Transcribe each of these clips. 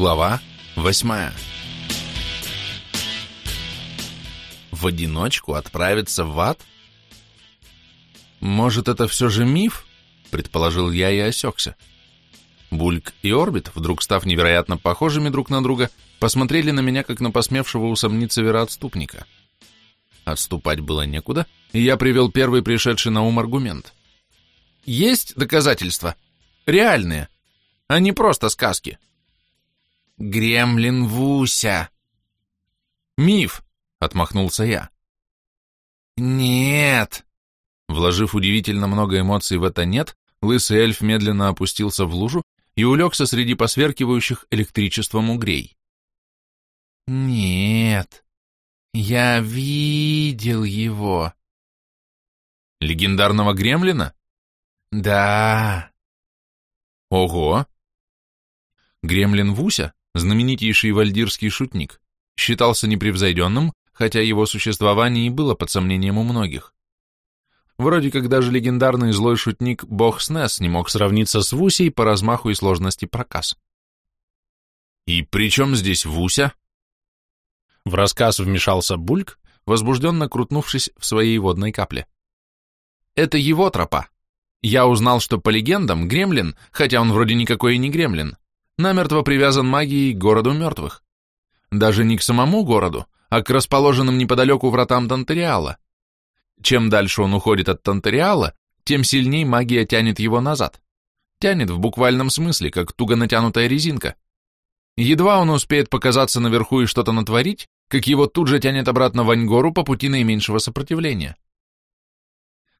Глава восьмая. В одиночку отправиться в ад? Может, это все же миф? Предположил я и осекся. Бульк и Орбит, вдруг став невероятно похожими друг на друга, посмотрели на меня, как на посмевшего усомниться вероотступника. Отступать было некуда, и я привел первый пришедший на ум аргумент. Есть доказательства. Реальные. А не просто сказки. Гремлин Вуся. Миф, отмахнулся я. Нет. Вложив удивительно много эмоций в это «нет», лысый эльф медленно опустился в лужу и улегся среди посверкивающих электричеством угрей. «Нет, я видел его». «Легендарного гремлина?» «Да». «Ого!» Гремлин Вуся знаменитейший вальдирский шутник, считался непревзойденным, хотя его существование и было под сомнением у многих. Вроде как даже легендарный злой шутник Бог Снес не мог сравниться с Вусей по размаху и сложности проказ. «И при чем здесь Вуся?» В рассказ вмешался Бульк, возбужденно крутнувшись в своей водной капле. «Это его тропа. Я узнал, что по легендам Гремлин, хотя он вроде никакой и не Гремлин, намертво привязан магией к городу мертвых. Даже не к самому городу, а к расположенным неподалеку вратам Тантериала. Чем дальше он уходит от Тантериала, тем сильней магия тянет его назад. Тянет в буквальном смысле, как туго натянутая резинка. Едва он успеет показаться наверху и что-то натворить, как его тут же тянет обратно в Аньгору по пути наименьшего сопротивления.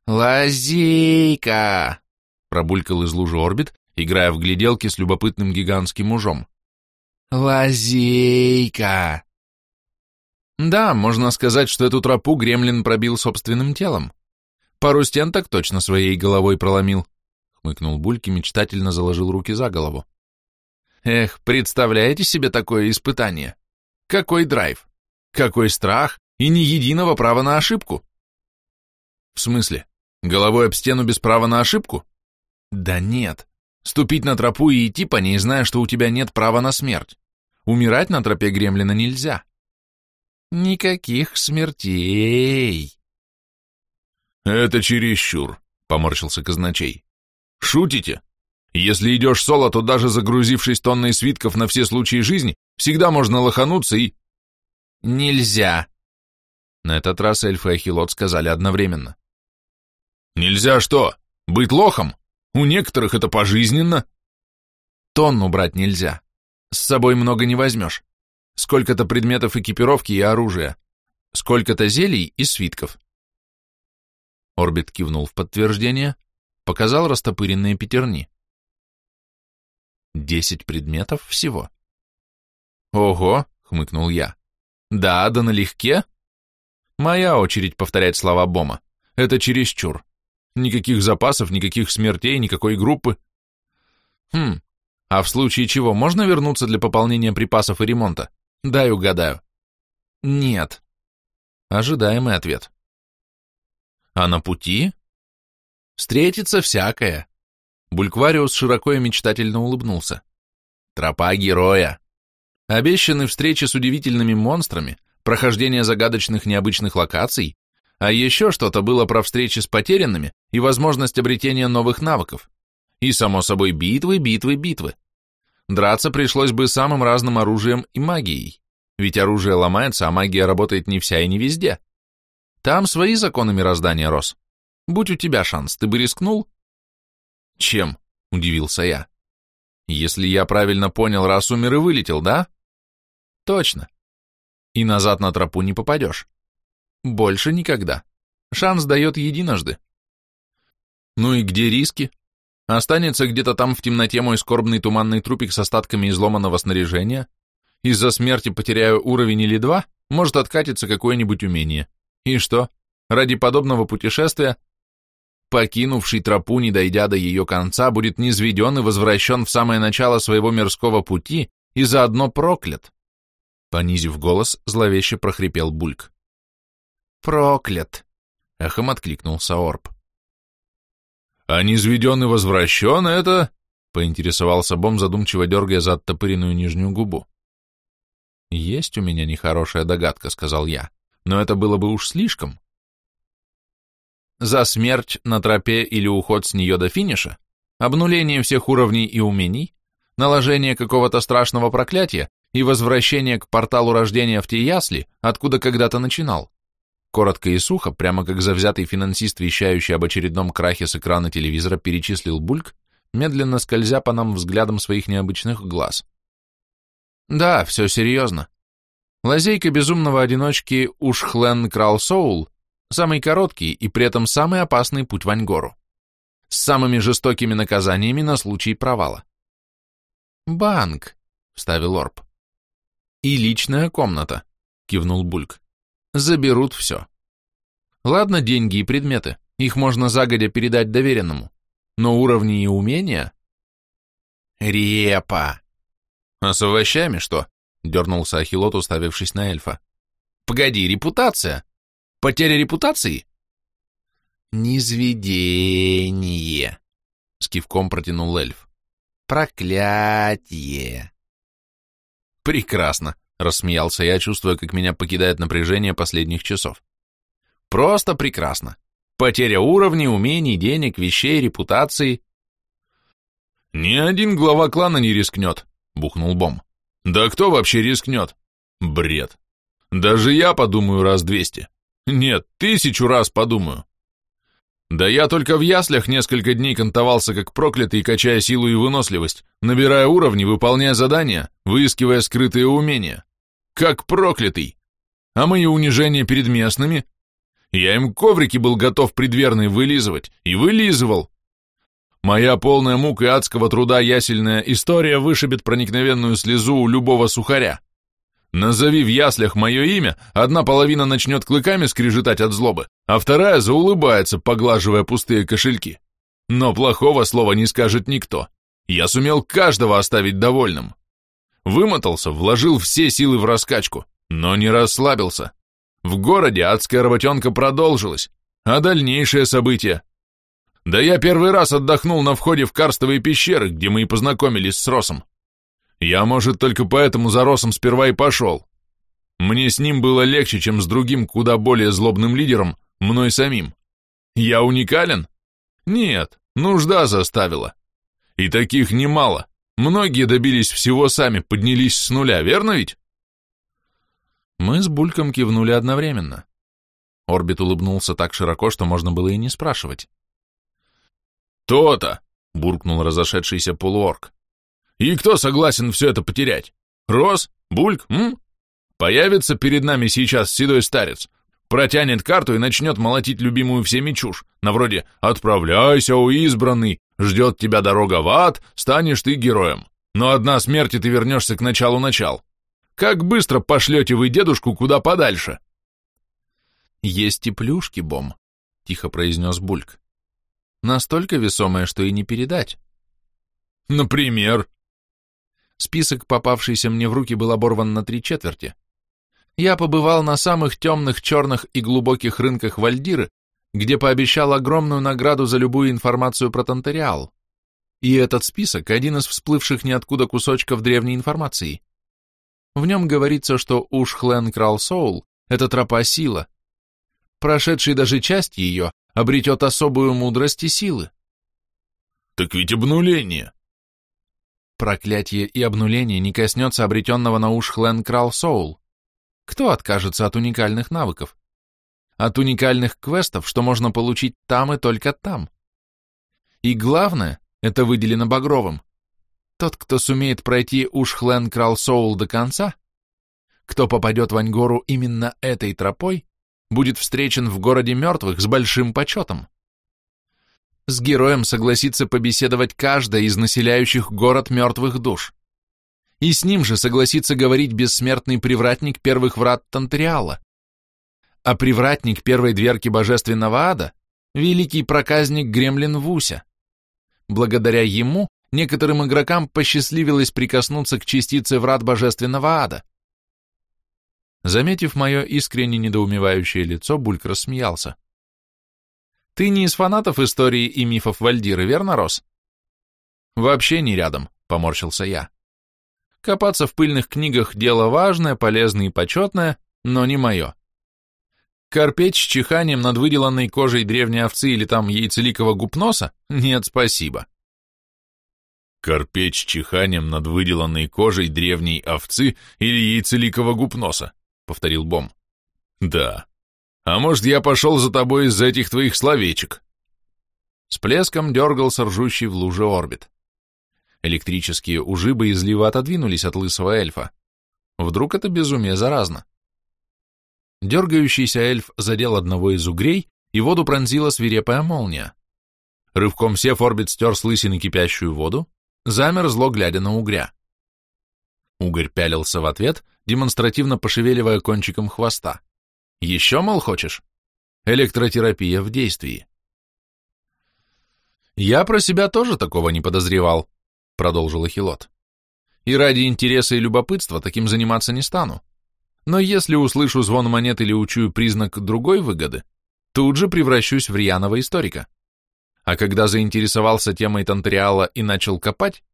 «Лазейка!» — пробулькал из лужи орбит, играя в гляделки с любопытным гигантским мужом. «Лазейка!» Да, можно сказать, что эту тропу гремлин пробил собственным телом. Пару стен так точно своей головой проломил. Хмыкнул Бульки, мечтательно заложил руки за голову. Эх, представляете себе такое испытание? Какой драйв? Какой страх и ни единого права на ошибку? В смысле, головой об стену без права на ошибку? Да нет. Ступить на тропу и идти по ней, зная, что у тебя нет права на смерть. Умирать на тропе гремлина нельзя. Никаких смертей. Это чересчур, поморщился казначей. Шутите? Если идешь соло, то даже загрузившись тонной свитков на все случаи жизни, всегда можно лохануться и... Нельзя. На этот раз эльфы и Ахилот сказали одновременно. Нельзя что? Быть лохом? У некоторых это пожизненно. Тонну брать нельзя. С собой много не возьмешь. Сколько-то предметов экипировки и оружия. Сколько-то зелий и свитков. Орбит кивнул в подтверждение, показал растопыренные пятерни. Десять предметов всего. Ого, хмыкнул я. Да, да налегке. Моя очередь повторять слова Бома. Это чересчур. Никаких запасов, никаких смертей, никакой группы. Хм, а в случае чего можно вернуться для пополнения припасов и ремонта? Дай угадаю. Нет. Ожидаемый ответ. А на пути? Встретится всякое. Бульквариус широко и мечтательно улыбнулся. Тропа героя. Обещаны встречи с удивительными монстрами, прохождение загадочных необычных локаций, а еще что-то было про встречи с потерянными и возможность обретения новых навыков. И, само собой, битвы, битвы, битвы. Драться пришлось бы самым разным оружием и магией. Ведь оружие ломается, а магия работает не вся и не везде. Там свои законы мироздания, Рос. Будь у тебя шанс, ты бы рискнул? Чем? Удивился я. Если я правильно понял, раз умер и вылетел, да? Точно. И назад на тропу не попадешь. Больше никогда. Шанс дает единожды. Ну и где риски? Останется где-то там в темноте мой скорбный туманный трупик с остатками изломанного снаряжения. Из-за смерти потеряю уровень или два, может откатиться какое-нибудь умение. И что? Ради подобного путешествия покинувший тропу, не дойдя до ее конца, будет низведен и возвращен в самое начало своего мирского пути и заодно проклят. Понизив голос, зловеще прохрипел Бульк. «Проклят!» — эхом откликнулся Орб. «А низведен и возвращен — это...» Поинтересовался Бом, задумчиво дергая за оттопыренную нижнюю губу. Есть у меня нехорошая догадка, сказал я, но это было бы уж слишком. За смерть на тропе или уход с нее до финиша, обнуление всех уровней и умений, наложение какого-то страшного проклятия и возвращение к порталу рождения в те ясли, откуда когда-то начинал. Коротко и сухо, прямо как завзятый финансист, вещающий об очередном крахе с экрана телевизора, перечислил Бульк, медленно скользя по нам взглядом своих необычных глаз. Да, все серьезно. Лазейка безумного одиночки Ушхлен Крал Соул – самый короткий и при этом самый опасный путь в Аньгору. С самыми жестокими наказаниями на случай провала. «Банк», — вставил Орб. «И личная комната», — кивнул Бульк. «Заберут все. Ладно, деньги и предметы, их можно загодя передать доверенному, но уровни и умения...» «Репа!» «А с овощами что?» — дернулся Ахилот, уставившись на эльфа. «Погоди, репутация? Потеря репутации?» «Низведение», — с кивком протянул эльф. «Проклятие!» «Прекрасно!» — рассмеялся я, чувствуя, как меня покидает напряжение последних часов. «Просто прекрасно! Потеря уровней, умений, денег, вещей, репутации». «Ни один глава клана не рискнет», — бухнул Бом. «Да кто вообще рискнет? Бред. Даже я подумаю раз двести. Нет, тысячу раз подумаю. Да я только в яслях несколько дней кантовался как проклятый, качая силу и выносливость, набирая уровни, выполняя задания, выискивая скрытые умения. Как проклятый! А мои унижения перед местными? Я им коврики был готов предверный вылизывать, и вылизывал. Моя полная мук и адского труда ясельная история вышибет проникновенную слезу у любого сухаря. Назови в яслях мое имя, одна половина начнет клыками скрежетать от злобы, а вторая заулыбается, поглаживая пустые кошельки. Но плохого слова не скажет никто. Я сумел каждого оставить довольным. Вымотался, вложил все силы в раскачку, но не расслабился. В городе адская работенка продолжилась, а дальнейшие события... Да я первый раз отдохнул на входе в карстовые пещеры, где мы и познакомились с Росом. Я, может, только поэтому за Росом сперва и пошел. Мне с ним было легче, чем с другим, куда более злобным лидером, мной самим. Я уникален? Нет, нужда заставила. И таких немало. Многие добились всего сами, поднялись с нуля, верно ведь? Мы с Бульком кивнули одновременно. Орбит улыбнулся так широко, что можно было и не спрашивать. «То-то!» — буркнул разошедшийся полуорк. И кто согласен все это потерять? Рос? Бульк? М? Появится перед нами сейчас седой старец, протянет карту и начнет молотить любимую всеми чушь, на вроде «Отправляйся, о избранный, ждет тебя дорога в ад, станешь ты героем, но одна смерть, и ты вернешься к началу начал. Как быстро пошлете вы дедушку куда подальше?» «Есть и плюшки, Бом», — тихо произнес Бульк. «Настолько весомые, что и не передать». «Например?» Список, попавшийся мне в руки, был оборван на три четверти. Я побывал на самых темных, черных и глубоких рынках Вальдиры, где пообещал огромную награду за любую информацию про Тантериал. И этот список – один из всплывших ниоткуда кусочков древней информации. В нем говорится, что Ушхлен Крал Соул – это тропа сила. Прошедший даже часть ее обретет особую мудрость и силы. Так ведь обнуление. Проклятие и обнуление не коснется обретенного на уж Хлен Крал Соул. Кто откажется от уникальных навыков? От уникальных квестов, что можно получить там и только там. И главное, это выделено Багровым. Тот, кто сумеет пройти уж Хлен Крал Соул до конца, кто попадет в Аньгору именно этой тропой, будет встречен в городе мертвых с большим почетом. С героем согласится побеседовать каждая из населяющих город мертвых душ. И с ним же согласится говорить бессмертный привратник первых врат Тантриала. А привратник первой дверки божественного ада – великий проказник Гремлин Вуся. Благодаря ему некоторым игрокам посчастливилось прикоснуться к частице врат божественного ада. Заметив мое искренне недоумевающее лицо, Бульк рассмеялся. Ты не из фанатов истории и мифов Вальдиры, верно, Рос? Вообще не рядом, поморщился я. Копаться в пыльных книгах – дело важное, полезное и почетное, но не мое. Корпеть с чиханием над выделанной кожей древней овцы или там яйцеликого гупноса? Нет, спасибо. Корпеть с чиханием над выделанной кожей древней овцы или яйцеликого гупноса, повторил Бом. Да. А может, я пошел за тобой из-за этих твоих словечек? С плеском дергался ржущий в луже орбит. Электрические ужи боязливо отодвинулись от лысого эльфа. Вдруг это безумие заразно? Дергающийся эльф задел одного из угрей, и воду пронзила свирепая молния. Рывком сев, орбит стер с лысины кипящую воду, замер зло, глядя на угря. Угорь пялился в ответ, демонстративно пошевеливая кончиком хвоста. «Еще, мол, хочешь?» Электротерапия в действии. «Я про себя тоже такого не подозревал», — продолжил Ахилот. «И ради интереса и любопытства таким заниматься не стану. Но если услышу звон монет или учую признак другой выгоды, тут же превращусь в рьяного историка. А когда заинтересовался темой Тантериала и начал копать,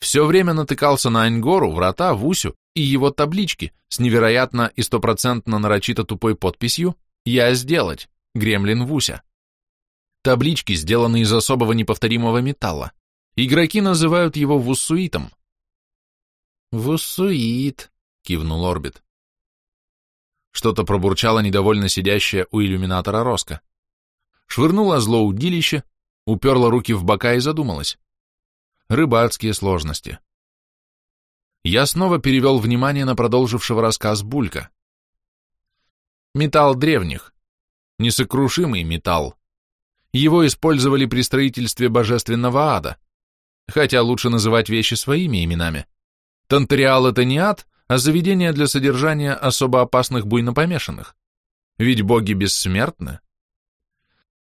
все время натыкался на Аньгору, врата, Вусю и его таблички с невероятно и стопроцентно нарочито тупой подписью «Я сделать, Гремлин Вуся». Таблички сделаны из особого неповторимого металла. Игроки называют его вуссуитом. «Вуссуит», — кивнул Орбит. Что-то пробурчало недовольно сидящая у иллюминатора Роско. Швырнула зло удилище, уперла руки в бока и задумалась. Рыбацкие сложности. Я снова перевел внимание на продолжившего рассказ Булька. Металл древних. Несокрушимый металл. Его использовали при строительстве божественного ада. Хотя лучше называть вещи своими именами. Тантериал — это не ад, а заведение для содержания особо опасных буйнопомешанных. Ведь боги бессмертны.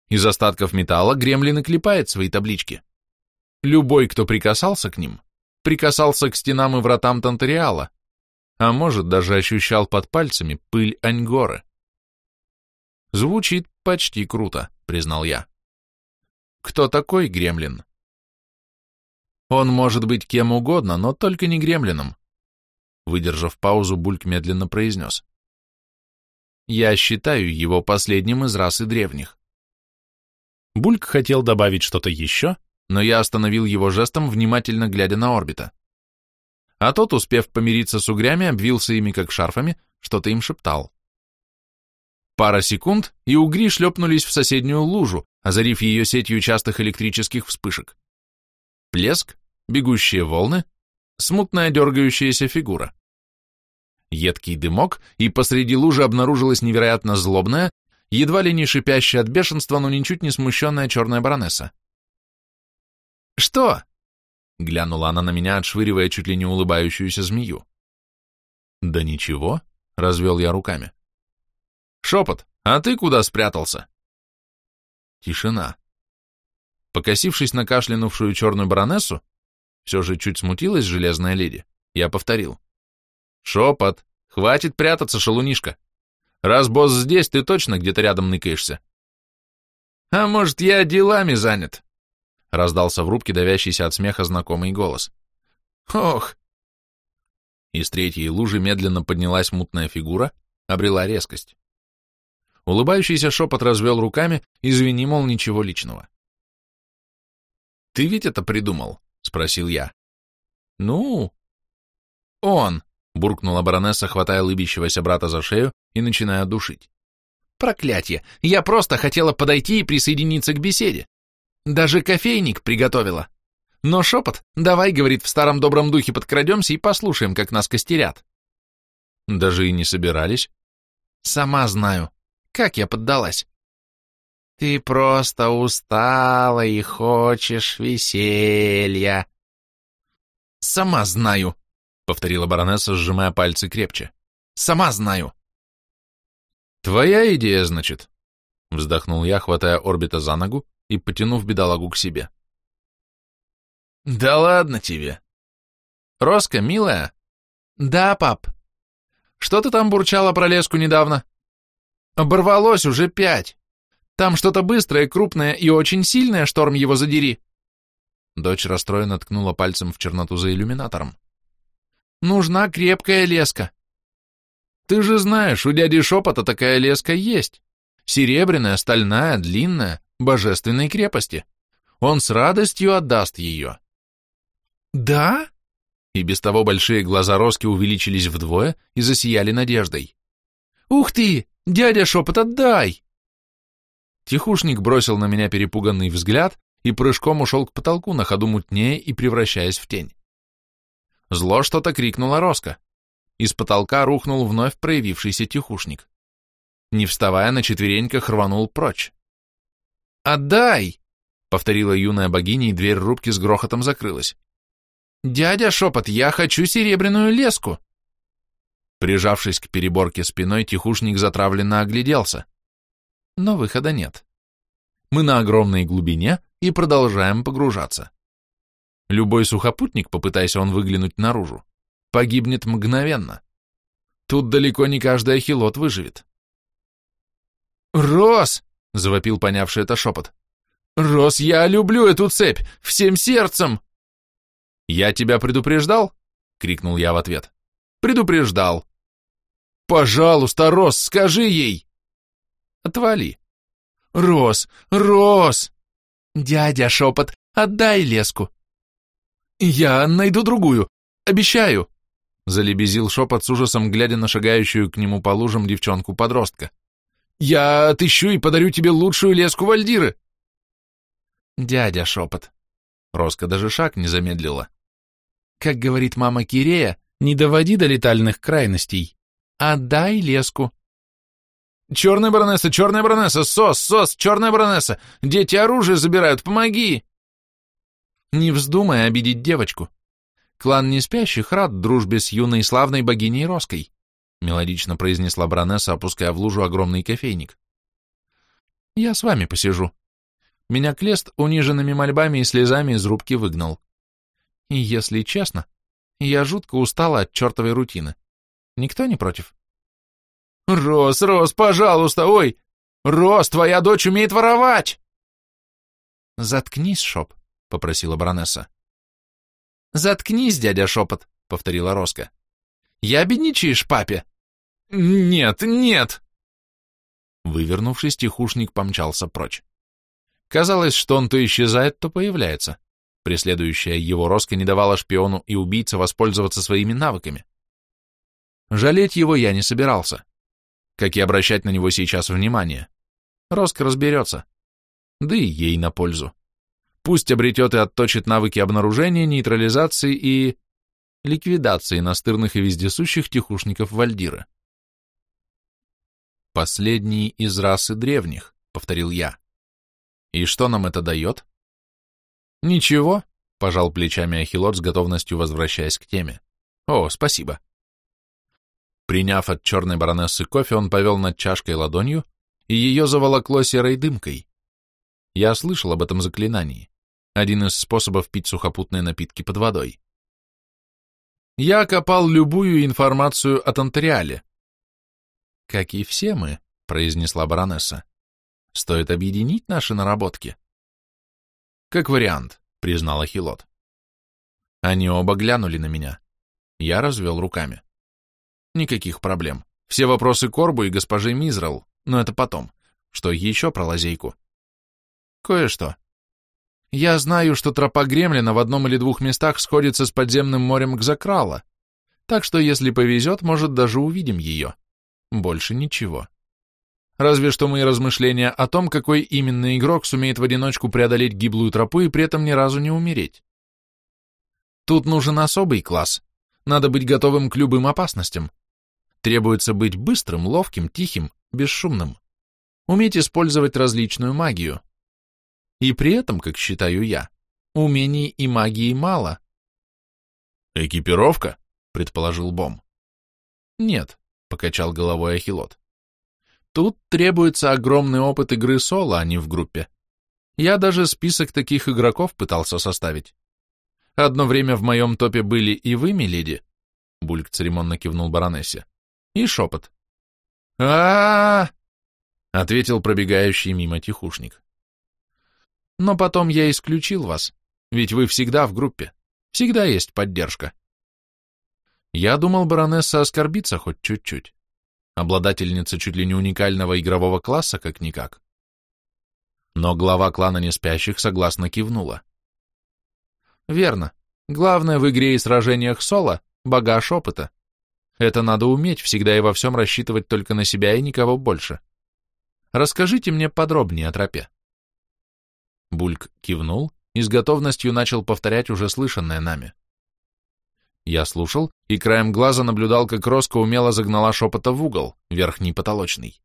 Из остатков металла гремлин и клепает свои таблички. Любой, кто прикасался к ним, прикасался к стенам и вратам Тантериала, а может, даже ощущал под пальцами пыль Аньгоры. Звучит почти круто, признал я. Кто такой гремлин? Он может быть кем угодно, но только не гремлином. Выдержав паузу, Бульк медленно произнес. «Я считаю его последним из расы древних». Бульк хотел добавить что-то еще, но я остановил его жестом, внимательно глядя на орбита. А тот, успев помириться с угрями, обвился ими как шарфами, что-то им шептал. Пара секунд, и угри шлепнулись в соседнюю лужу, озарив ее сетью частых электрических вспышек. Плеск, бегущие волны, смутная дергающаяся фигура едкий дымок, и посреди лужи обнаружилась невероятно злобная, едва ли не шипящая от бешенства, но ничуть не смущенная черная баронесса. «Что?» — глянула она на меня, отшвыривая чуть ли не улыбающуюся змею. «Да ничего», — развел я руками. «Шепот, а ты куда спрятался?» Тишина. Покосившись на кашлянувшую черную баронессу, все же чуть смутилась железная леди, я повторил. Шепот. Хватит прятаться, шалунишка. Раз босс здесь, ты точно где-то рядом ныкаешься. А может, я делами занят? Раздался в рубке давящийся от смеха знакомый голос. Ох! Из третьей лужи медленно поднялась мутная фигура, обрела резкость. Улыбающийся шепот развел руками, извини, мол, ничего личного. «Ты ведь это придумал?» — спросил я. «Ну?» «Он!» Буркнула баронесса, хватая лыбящегося брата за шею и начиная душить. «Проклятье! Я просто хотела подойти и присоединиться к беседе. Даже кофейник приготовила. Но шепот, давай, говорит, в старом добром духе подкрадемся и послушаем, как нас костерят». Даже и не собирались. «Сама знаю. Как я поддалась?» «Ты просто устала и хочешь веселья». «Сама знаю», повторила баронесса, сжимая пальцы крепче. Сама знаю. Твоя идея, значит? Вздохнул я, хватая орбита за ногу и потянув бедолагу к себе. Да ладно тебе. Роска, милая? Да, пап. Что ты там бурчала про леску недавно? Оборвалось уже пять. Там что-то быстрое, крупное и очень сильное, шторм его задери. Дочь расстроенно ткнула пальцем в черноту за иллюминатором. «Нужна крепкая леска». «Ты же знаешь, у дяди Шепота такая леска есть. Серебряная, стальная, длинная, божественной крепости. Он с радостью отдаст ее». «Да?» И без того большие глаза Роски увеличились вдвое и засияли надеждой. «Ух ты! Дядя Шепот, отдай!» Тихушник бросил на меня перепуганный взгляд и прыжком ушел к потолку, на ходу мутнее и превращаясь в тень. Зло что-то крикнула Роска. Из потолка рухнул вновь проявившийся тихушник. Не вставая на четвереньках, рванул прочь. «Отдай!» — повторила юная богиня, и дверь рубки с грохотом закрылась. «Дядя Шепот, я хочу серебряную леску!» Прижавшись к переборке спиной, тихушник затравленно огляделся но выхода нет. Мы на огромной глубине и продолжаем погружаться. Любой сухопутник, попытаясь он выглянуть наружу, погибнет мгновенно. Тут далеко не каждый ахилот выживет. «Рос!» — завопил понявший это шепот. «Рос, я люблю эту цепь! Всем сердцем!» «Я тебя предупреждал?» — крикнул я в ответ. «Предупреждал!» «Пожалуйста, Рос, скажи ей!» Отвали. Рос, Рос! Дядя шепот, отдай леску. Я найду другую, обещаю. Залебезил шепот с ужасом, глядя на шагающую к нему по лужам девчонку-подростка. Я отыщу и подарю тебе лучшую леску Вальдиры. Дядя шепот. Роска даже шаг не замедлила. Как говорит мама Кирея, не доводи до летальных крайностей. Отдай леску. «Черная баронесса, черная баронесса, сос, сос, черная баронесса! Дети оружие забирают, помоги!» Не вздумай обидеть девочку. Клан неспящих рад дружбе с юной славной богиней Роской, мелодично произнесла баронесса, опуская в лужу огромный кофейник. Я с вами посижу. Меня Клест униженными мольбами и слезами из рубки выгнал. И если честно, я жутко устала от чертовой рутины. Никто не против? «Рос, Рос, пожалуйста, ой! Рос, твоя дочь умеет воровать!» «Заткнись, Шоп», — попросила баронесса. «Заткнись, дядя Шепот», — повторила Роска. «Я бедничаешь папе?» «Нет, нет!» Вывернувшись, тихушник помчался прочь. Казалось, что он то исчезает, то появляется. Преследующая его Роска не давала шпиону и убийце воспользоваться своими навыками. Жалеть его я не собирался как и обращать на него сейчас внимание. Роск разберется. Да и ей на пользу. Пусть обретет и отточит навыки обнаружения, нейтрализации и... ликвидации настырных и вездесущих тихушников Вальдира. «Последний из расы древних», — повторил я. «И что нам это дает?» «Ничего», — пожал плечами Ахилот с готовностью возвращаясь к теме. «О, спасибо». Приняв от черной баронессы кофе, он повел над чашкой ладонью, и ее заволокло серой дымкой. Я слышал об этом заклинании. Один из способов пить сухопутные напитки под водой. Я копал любую информацию о Тантериале. Как и все мы, произнесла баронесса. Стоит объединить наши наработки. Как вариант, признала Хилот. Они оба глянули на меня. Я развел руками. Никаких проблем. Все вопросы Корбу и госпожи Мизрал, но это потом. Что еще про лазейку? Кое-что. Я знаю, что тропа Гремлина в одном или двух местах сходится с подземным морем Гзакрала, так что, если повезет, может, даже увидим ее. Больше ничего. Разве что мои размышления о том, какой именно игрок сумеет в одиночку преодолеть гиблую тропу и при этом ни разу не умереть. Тут нужен особый класс. Надо быть готовым к любым опасностям. Требуется быть быстрым, ловким, тихим, бесшумным. Уметь использовать различную магию. И при этом, как считаю я, умений и магии мало. «Экипировка?» — предположил Бом. «Нет», — покачал головой Ахилот. «Тут требуется огромный опыт игры соло, а не в группе. Я даже список таких игроков пытался составить. Одно время в моем топе были и вы, миледи?» Бульк церемонно кивнул баронессе и шепот. а, ответил пробегающий мимо тихушник. «Но потом я исключил вас. ведь вы всегда в группе, всегда есть поддержка. Я думал, баронесса оскорбится хоть чуть-чуть. Обладательница чуть ли не уникального игрового класса, как-никак. Но глава клана неспящих согласно кивнула. Верно. Главное в игре и сражениях соло — багаж опыта. Это надо уметь, всегда и во всем рассчитывать только на себя и никого больше. Расскажите мне подробнее о тропе. Бульк кивнул и с готовностью начал повторять уже слышанное нами. Я слушал и краем глаза наблюдал, как Роско умело загнала шепота в угол, верхний потолочный.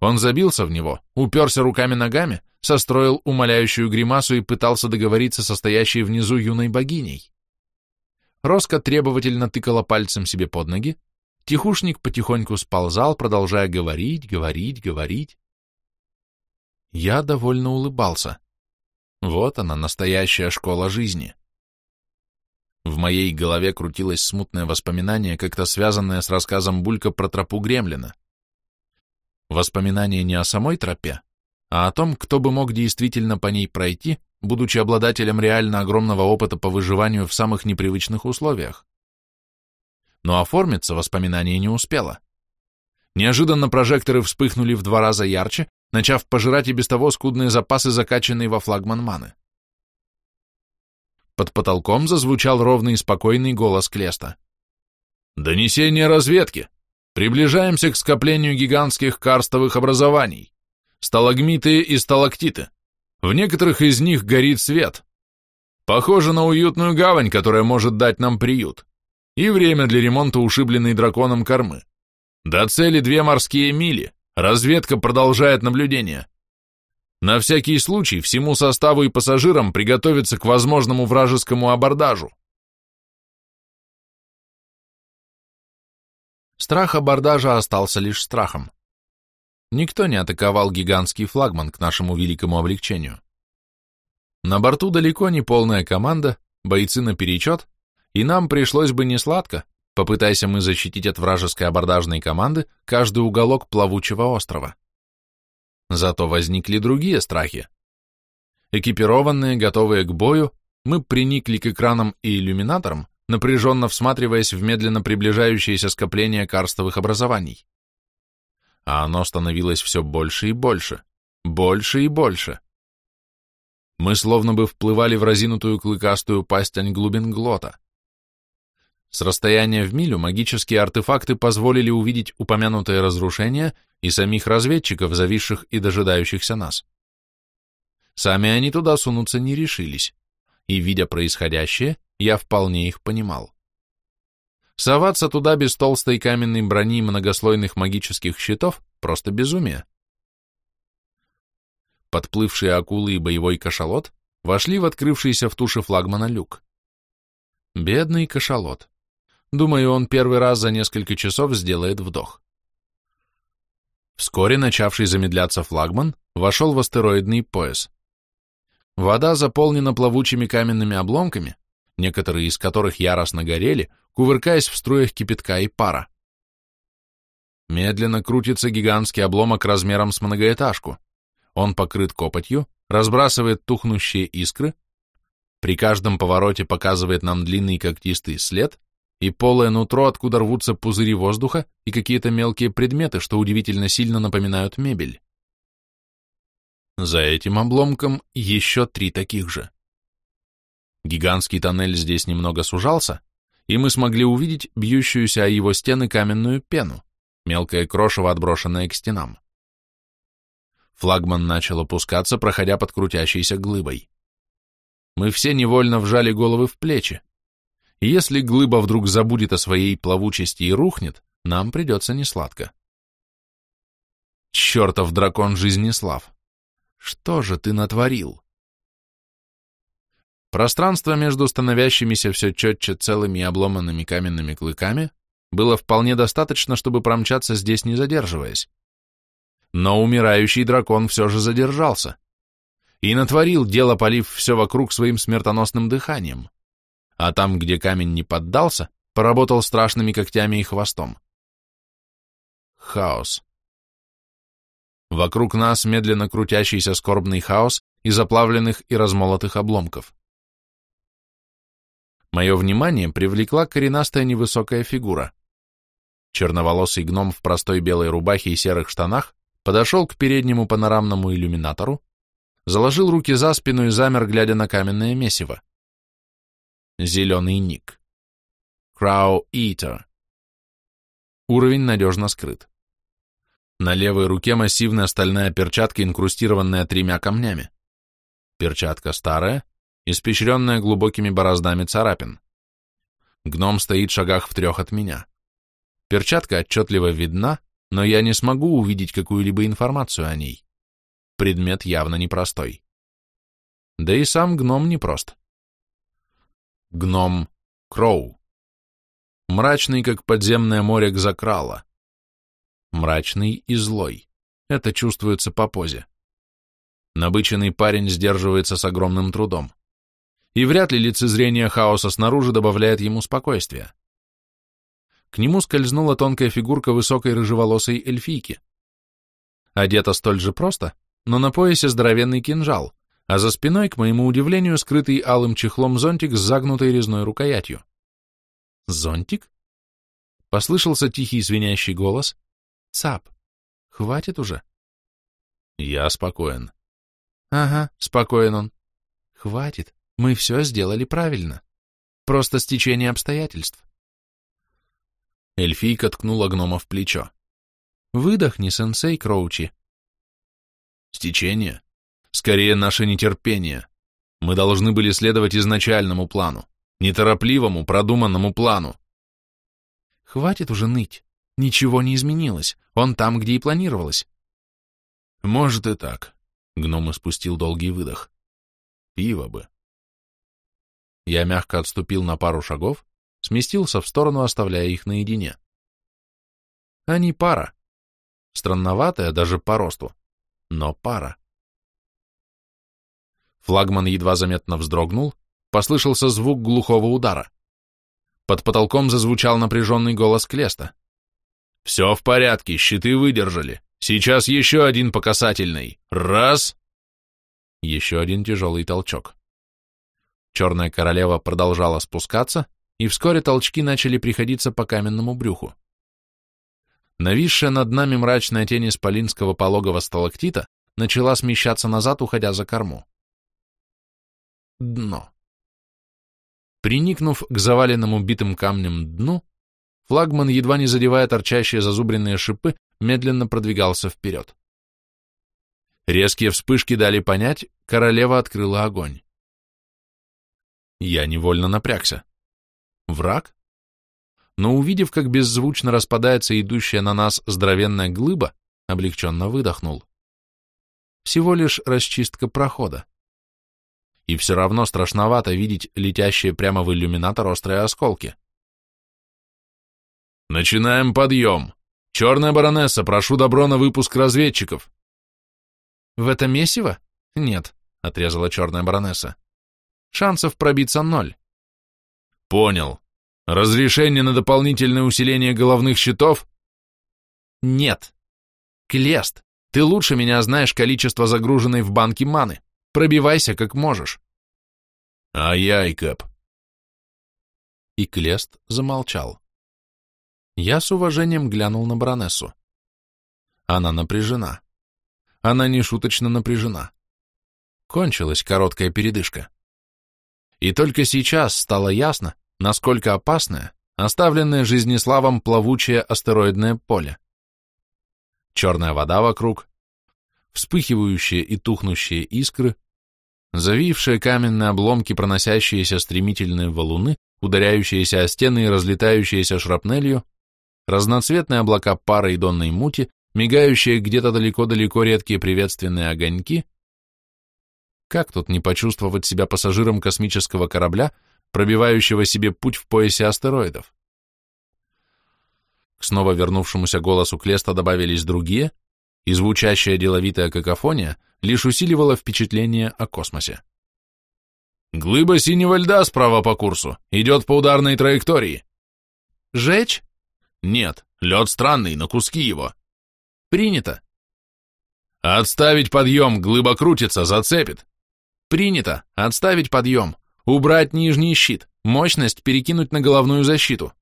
Он забился в него, уперся руками-ногами, состроил умоляющую гримасу и пытался договориться со стоящей внизу юной богиней. Роско требовательно тыкала пальцем себе под ноги, тихушник потихоньку сползал, продолжая говорить, говорить, говорить. Я довольно улыбался. Вот она, настоящая школа жизни. В моей голове крутилось смутное воспоминание, как-то связанное с рассказом Булька про тропу Гремлина. Воспоминание не о самой тропе, а о том, кто бы мог действительно по ней пройти, будучи обладателем реально огромного опыта по выживанию в самых непривычных условиях. Но оформиться воспоминание не успело. Неожиданно прожекторы вспыхнули в два раза ярче, начав пожирать и без того скудные запасы, закачанные во флагман маны. Под потолком зазвучал ровный и спокойный голос Клеста. «Донесение разведки! Приближаемся к скоплению гигантских карстовых образований. Сталагмиты и сталактиты. В некоторых из них горит свет. Похоже на уютную гавань, которая может дать нам приют. И время для ремонта ушибленной драконом кормы. До цели две морские мили. Разведка продолжает наблюдение. На всякий случай всему составу и пассажирам приготовиться к возможному вражескому абордажу. Страх абордажа остался лишь страхом. Никто не атаковал гигантский флагман к нашему великому облегчению. На борту далеко не полная команда, бойцы наперечет, и нам пришлось бы несладко, попытайся мы защитить от вражеской абордажной команды каждый уголок плавучего острова. Зато возникли другие страхи. Экипированные, готовые к бою, мы приникли к экранам и иллюминаторам, напряженно всматриваясь в медленно приближающееся скопление карстовых образований. А оно становилось все больше и больше, больше и больше. Мы словно бы вплывали в разинутую клыкастую пасть глота. С расстояния в милю магические артефакты позволили увидеть упомянутое разрушение и самих разведчиков, зависших и дожидающихся нас. Сами они туда сунуться не решились, и, видя происходящее, я вполне их понимал. Соваться туда без толстой каменной брони и многослойных магических щитов — просто безумие. Подплывшие акулы и боевой кашалот вошли в открывшийся в туше флагмана люк. Бедный кашалот. Думаю, он первый раз за несколько часов сделает вдох. Вскоре начавший замедляться флагман вошел в астероидный пояс. Вода заполнена плавучими каменными обломками, некоторые из которых яростно горели, кувыркаясь в струях кипятка и пара. Медленно крутится гигантский обломок размером с многоэтажку. Он покрыт копотью, разбрасывает тухнущие искры, при каждом повороте показывает нам длинный когтистый след и полое нутро, откуда рвутся пузыри воздуха и какие-то мелкие предметы, что удивительно сильно напоминают мебель. За этим обломком еще три таких же. Гигантский тоннель здесь немного сужался, и мы смогли увидеть бьющуюся о его стены каменную пену, мелкое крошево, отброшенное к стенам. Флагман начал опускаться, проходя под крутящейся глыбой. Мы все невольно вжали головы в плечи. Если глыба вдруг забудет о своей плавучести и рухнет, нам придется несладко. Чертов дракон Жизнеслав! Что же ты натворил? Пространство между становящимися все четче целыми и обломанными каменными клыками было вполне достаточно, чтобы промчаться здесь, не задерживаясь. Но умирающий дракон все же задержался и натворил дело, полив все вокруг своим смертоносным дыханием. А там, где камень не поддался, поработал страшными когтями и хвостом. Хаос. Вокруг нас медленно крутящийся скорбный хаос из оплавленных и размолотых обломков. Мое внимание привлекла коренастая невысокая фигура. Черноволосый гном в простой белой рубахе и серых штанах подошел к переднему панорамному иллюминатору, заложил руки за спину и замер, глядя на каменное месиво. Зеленый ник. Crow Eater. Уровень надежно скрыт. На левой руке массивная стальная перчатка, инкрустированная тремя камнями. Перчатка старая, испещренная глубокими бороздами царапин. Гном стоит в шагах в трех от меня. Перчатка отчетливо видна, но я не смогу увидеть какую-либо информацию о ней. Предмет явно непростой. Да и сам гном непрост. Гном Кроу. Мрачный, как подземное море Гзакрала. Мрачный и злой. Это чувствуется по позе. Набыченный парень сдерживается с огромным трудом. И вряд ли лицезрение хаоса снаружи добавляет ему спокойствия. К нему скользнула тонкая фигурка высокой рыжеволосой эльфийки. Одета столь же просто, но на поясе здоровенный кинжал, а за спиной, к моему удивлению, скрытый алым чехлом зонтик с загнутой резной рукоятью. «Зонтик?» Послышался тихий звенящий голос. «Цап, хватит уже?» «Я спокоен». «Ага, спокоен он. Хватит, мы все сделали правильно. Просто стечение обстоятельств». Эльфийка ткнула гнома в плечо. «Выдохни, сенсей Кроучи». «Стечение? Скорее, наше нетерпение. Мы должны были следовать изначальному плану, неторопливому, продуманному плану». «Хватит уже ныть. Ничего не изменилось. Он там, где и планировалось». «Может и так», — гном испустил долгий выдох. «Пиво бы». Я мягко отступил на пару шагов, сместился в сторону, оставляя их наедине. Они пара. Странноватая даже по росту, но пара. Флагман едва заметно вздрогнул, послышался звук глухого удара. Под потолком зазвучал напряженный голос Клеста. «Все в порядке, щиты выдержали. Сейчас еще один по касательной. Раз!» Еще один тяжелый толчок. Черная королева продолжала спускаться, и вскоре толчки начали приходиться по каменному брюху. Нависшая над нами мрачная тень исполинского пологого сталактита начала смещаться назад, уходя за корму. Дно. Приникнув к заваленному битым камнем дну, флагман, едва не задевая торчащие зазубренные шипы, медленно продвигался вперед. Резкие вспышки дали понять, королева открыла огонь. Я невольно напрягся. Враг? Но увидев, как беззвучно распадается идущая на нас здоровенная глыба, облегченно выдохнул. Всего лишь расчистка прохода. И все равно страшновато видеть летящие прямо в иллюминатор острые осколки. «Начинаем подъем! Черная баронесса, прошу добро на выпуск разведчиков!» «В это месиво? Нет», — отрезала черная баронесса. «Шансов пробиться ноль. Понял. Разрешение на дополнительное усиление головных щитов? Нет. Клест, ты лучше меня знаешь количество загруженной в банке маны. Пробивайся как можешь. Ай-яй, Кэп. И Клест замолчал. Я с уважением глянул на баронессу. Она напряжена. Она нешуточно напряжена. Кончилась короткая передышка. И только сейчас стало ясно, насколько опасное оставленное жизнеславом плавучее астероидное поле. Черная вода вокруг, вспыхивающие и тухнущие искры, завившие каменные обломки, проносящиеся стремительные валуны, ударяющиеся о стены и разлетающиеся шрапнелью, разноцветные облака пара и донной мути, мигающие где-то далеко-далеко редкие приветственные огоньки, как тут не почувствовать себя пассажиром космического корабля, пробивающего себе путь в поясе астероидов? К снова вернувшемуся голосу Клеста добавились другие, и звучащая деловитая какофония лишь усиливала впечатление о космосе. «Глыба синего льда справа по курсу, идет по ударной траектории». «Жечь?» «Нет, лед странный, на куски его». «Принято». «Отставить подъем, глыба крутится, зацепит». Принято. Отставить подъем. Убрать нижний щит. Мощность перекинуть на головную защиту.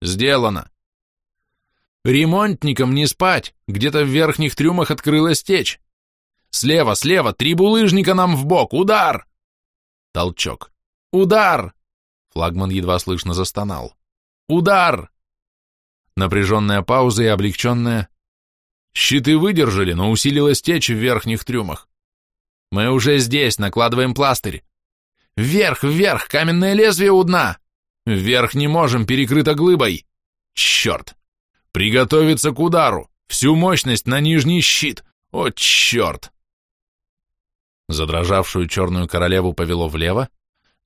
Сделано. Ремонтникам не спать, где-то в верхних трюмах открылась течь. Слева, слева, три булыжника нам в бок, удар! Толчок. Удар! Флагман едва слышно застонал. Удар! Напряженная пауза и облегченная. Щиты выдержали, но усилилась течь в верхних трюмах. Мы уже здесь, накладываем пластырь. Вверх, вверх, каменное лезвие у дна. Вверх не можем, перекрыто глыбой. Черт! Приготовиться к удару! Всю мощность на нижний щит! О, черт! Задрожавшую черную королеву повело влево,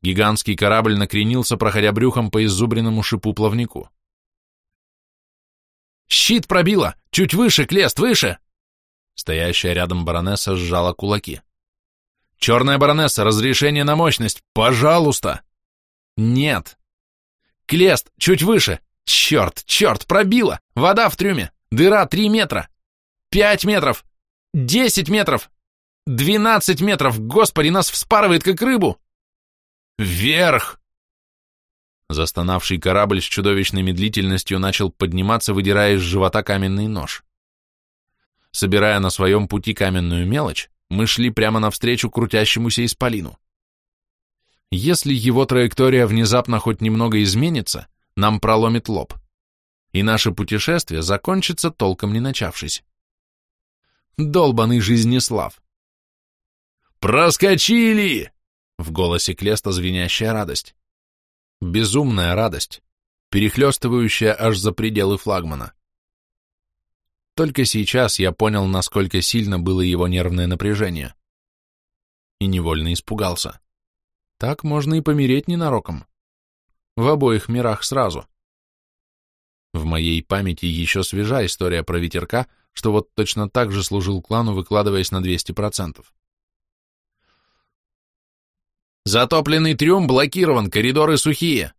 гигантский корабль накренился, проходя брюхом по иззубренному шипу плавнику. «Щит пробило! Чуть выше, Клест, выше!» Стоящая рядом баронесса сжала кулаки. «Черная баронесса, разрешение на мощность! Пожалуйста!» «Нет!» «Клест, чуть выше! Черт, черт, пробило! Вода в трюме! Дыра три метра! Пять метров! Десять метров! Двенадцать метров! Господи, нас вспарывает, как рыбу!» «Вверх!» Застонавший корабль с чудовищной медлительностью начал подниматься, выдирая из живота каменный нож. Собирая на своем пути каменную мелочь, мы шли прямо навстречу крутящемуся исполину. Если его траектория внезапно хоть немного изменится, нам проломит лоб, и наше путешествие закончится, толком не начавшись. Долбаный жизнеслав! «Проскочили!» — в голосе Клеста звенящая радость. Безумная радость, перехлестывающая аж за пределы флагмана. Только сейчас я понял, насколько сильно было его нервное напряжение. И невольно испугался. Так можно и помереть ненароком. В обоих мирах сразу. В моей памяти еще свежа история про ветерка, что вот точно так же служил клану, выкладываясь на 200%. Затопленный трюм блокирован, коридоры сухие.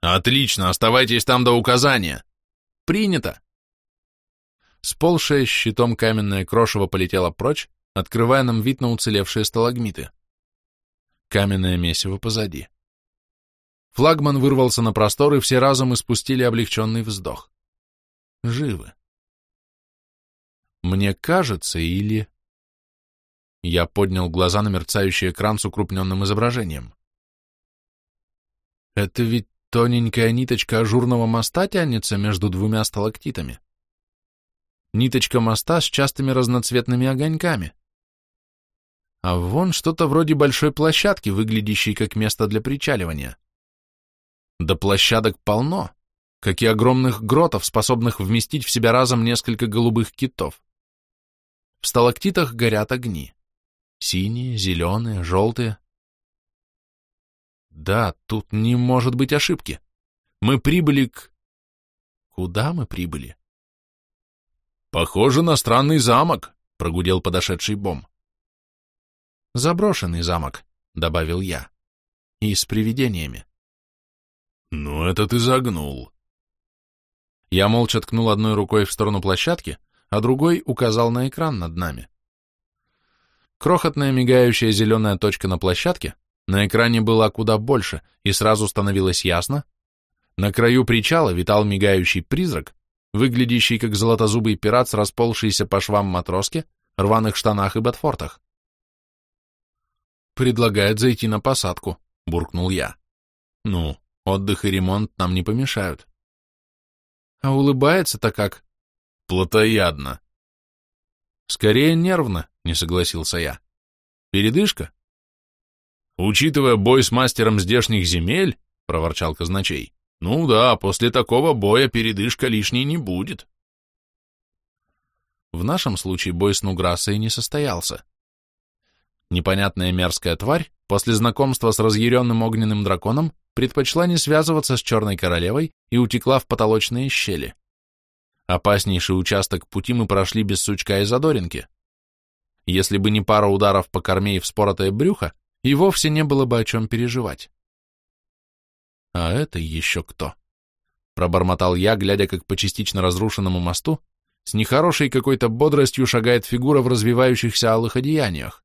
Отлично, оставайтесь там до указания. Принято. Сползшая щитом каменное крошево полетело прочь, открывая нам вид на уцелевшие сталагмиты. Каменное месиво позади. Флагман вырвался на простор, и все разом испустили облегченный вздох. Живы. Мне кажется, или... Я поднял глаза на мерцающий экран с укрупненным изображением. Это ведь тоненькая ниточка ажурного моста тянется между двумя сталактитами. Ниточка моста с частыми разноцветными огоньками. А вон что-то вроде большой площадки, выглядящей как место для причаливания. Да площадок полно, как и огромных гротов, способных вместить в себя разом несколько голубых китов. В сталактитах горят огни. Синие, зеленые, желтые. Да, тут не может быть ошибки. Мы прибыли к... Куда мы прибыли? Похоже на странный замок, прогудел подошедший бом. Заброшенный замок, добавил я. И с привидениями. Ну, это ты загнул. Я молча ткнул одной рукой в сторону площадки, а другой указал на экран над нами. Крохотная мигающая зеленая точка на площадке на экране была куда больше, и сразу становилось ясно. На краю причала витал мигающий призрак, выглядящий как золотозубый пират с расползшейся по швам матроски, рваных штанах и ботфортах. «Предлагает зайти на посадку», — буркнул я. «Ну, отдых и ремонт нам не помешают». «А улыбается-то как?» «Плотоядно». «Скорее нервно», не согласился я. Передышка? Учитывая бой с мастером здешних земель, проворчал казначей, ну да, после такого боя передышка лишней не будет. В нашем случае бой с Нуграсой не состоялся. Непонятная мерзкая тварь после знакомства с разъяренным огненным драконом предпочла не связываться с Черной Королевой и утекла в потолочные щели. Опаснейший участок пути мы прошли без сучка и задоринки. Если бы не пара ударов по корме и вспоротое брюхо, и вовсе не было бы о чем переживать. А это еще кто? Пробормотал я, глядя, как по частично разрушенному мосту с нехорошей какой-то бодростью шагает фигура в развивающихся алых одеяниях.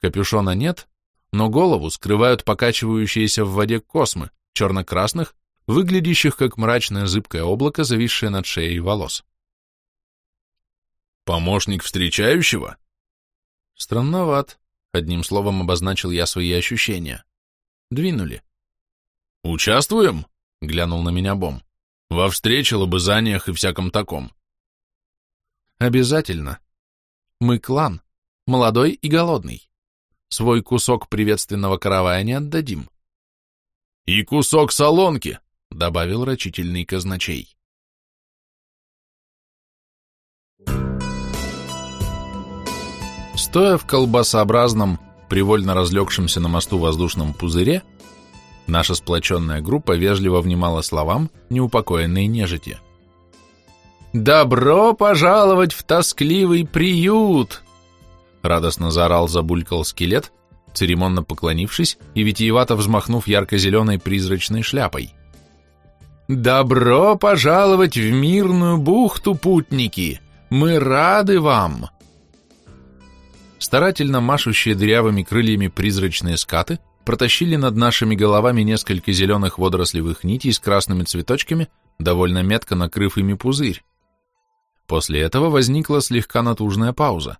Капюшона нет, но голову скрывают покачивающиеся в воде космы, черно-красных, выглядящих как мрачное зыбкое облако, зависшее над шеей волос. «Помощник встречающего?» «Странноват», — одним словом обозначил я свои ощущения. «Двинули». «Участвуем?» — глянул на меня Бом. «Во встрече, лобызаниях и всяком таком». «Обязательно. Мы клан, молодой и голодный. Свой кусок приветственного каравая не отдадим». «И кусок солонки», — добавил рачительный казначей. Стоя в колбасообразном, привольно разлегшемся на мосту воздушном пузыре, наша сплоченная группа вежливо внимала словам неупокоенной нежити. «Добро пожаловать в тоскливый приют!» Радостно заорал забулькал скелет, церемонно поклонившись и витиевато взмахнув ярко-зеленой призрачной шляпой. «Добро пожаловать в мирную бухту, путники! Мы рады вам!» Старательно машущие дырявыми крыльями призрачные скаты протащили над нашими головами несколько зеленых водорослевых нитей с красными цветочками, довольно метко накрыв ими пузырь. После этого возникла слегка натужная пауза.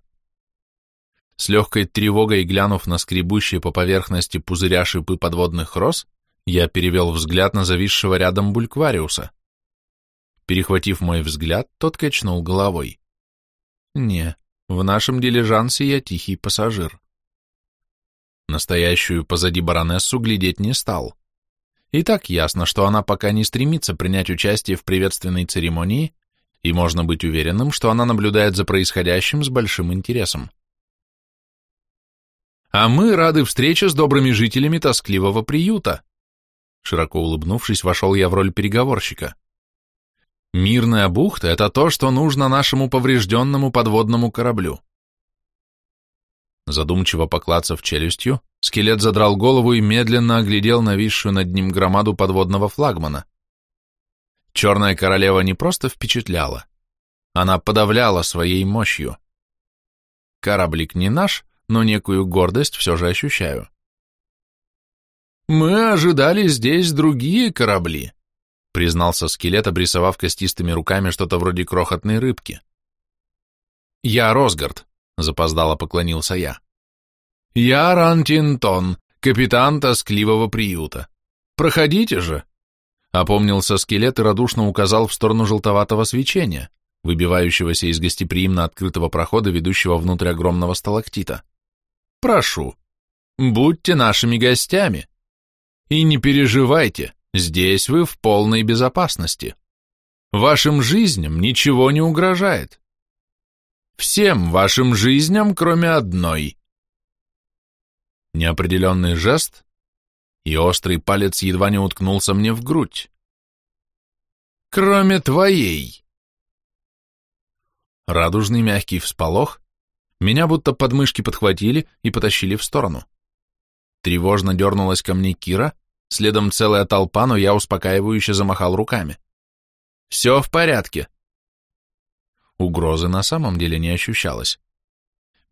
С легкой тревогой глянув на скребущие по поверхности пузыря шипы подводных роз, я перевел взгляд на зависшего рядом бульквариуса. Перехватив мой взгляд, тот качнул головой. «Не, в нашем дилижансе я тихий пассажир. Настоящую позади баронессу глядеть не стал. И так ясно, что она пока не стремится принять участие в приветственной церемонии, и можно быть уверенным, что она наблюдает за происходящим с большим интересом. А мы рады встрече с добрыми жителями тоскливого приюта. Широко улыбнувшись, вошел я в роль переговорщика. Мирная бухта — это то, что нужно нашему поврежденному подводному кораблю. Задумчиво поклацав челюстью, скелет задрал голову и медленно оглядел нависшую над ним громаду подводного флагмана. Черная королева не просто впечатляла, она подавляла своей мощью. Кораблик не наш, но некую гордость все же ощущаю. Мы ожидали здесь другие корабли, признался скелет, обрисовав костистыми руками что-то вроде крохотной рыбки. «Я Росгард», — запоздало поклонился я. «Я Рантинтон, капитан тоскливого приюта. Проходите же!» Опомнился скелет и радушно указал в сторону желтоватого свечения, выбивающегося из гостеприимно открытого прохода, ведущего внутрь огромного сталактита. «Прошу, будьте нашими гостями. И не переживайте, Здесь вы в полной безопасности. Вашим жизням ничего не угрожает. Всем вашим жизням, кроме одной. Неопределенный жест, и острый палец едва не уткнулся мне в грудь. Кроме твоей. Радужный мягкий всполох, меня будто подмышки подхватили и потащили в сторону. Тревожно дернулась ко мне Кира, Следом целая толпа, но я успокаивающе замахал руками. «Все в порядке». Угрозы на самом деле не ощущалось.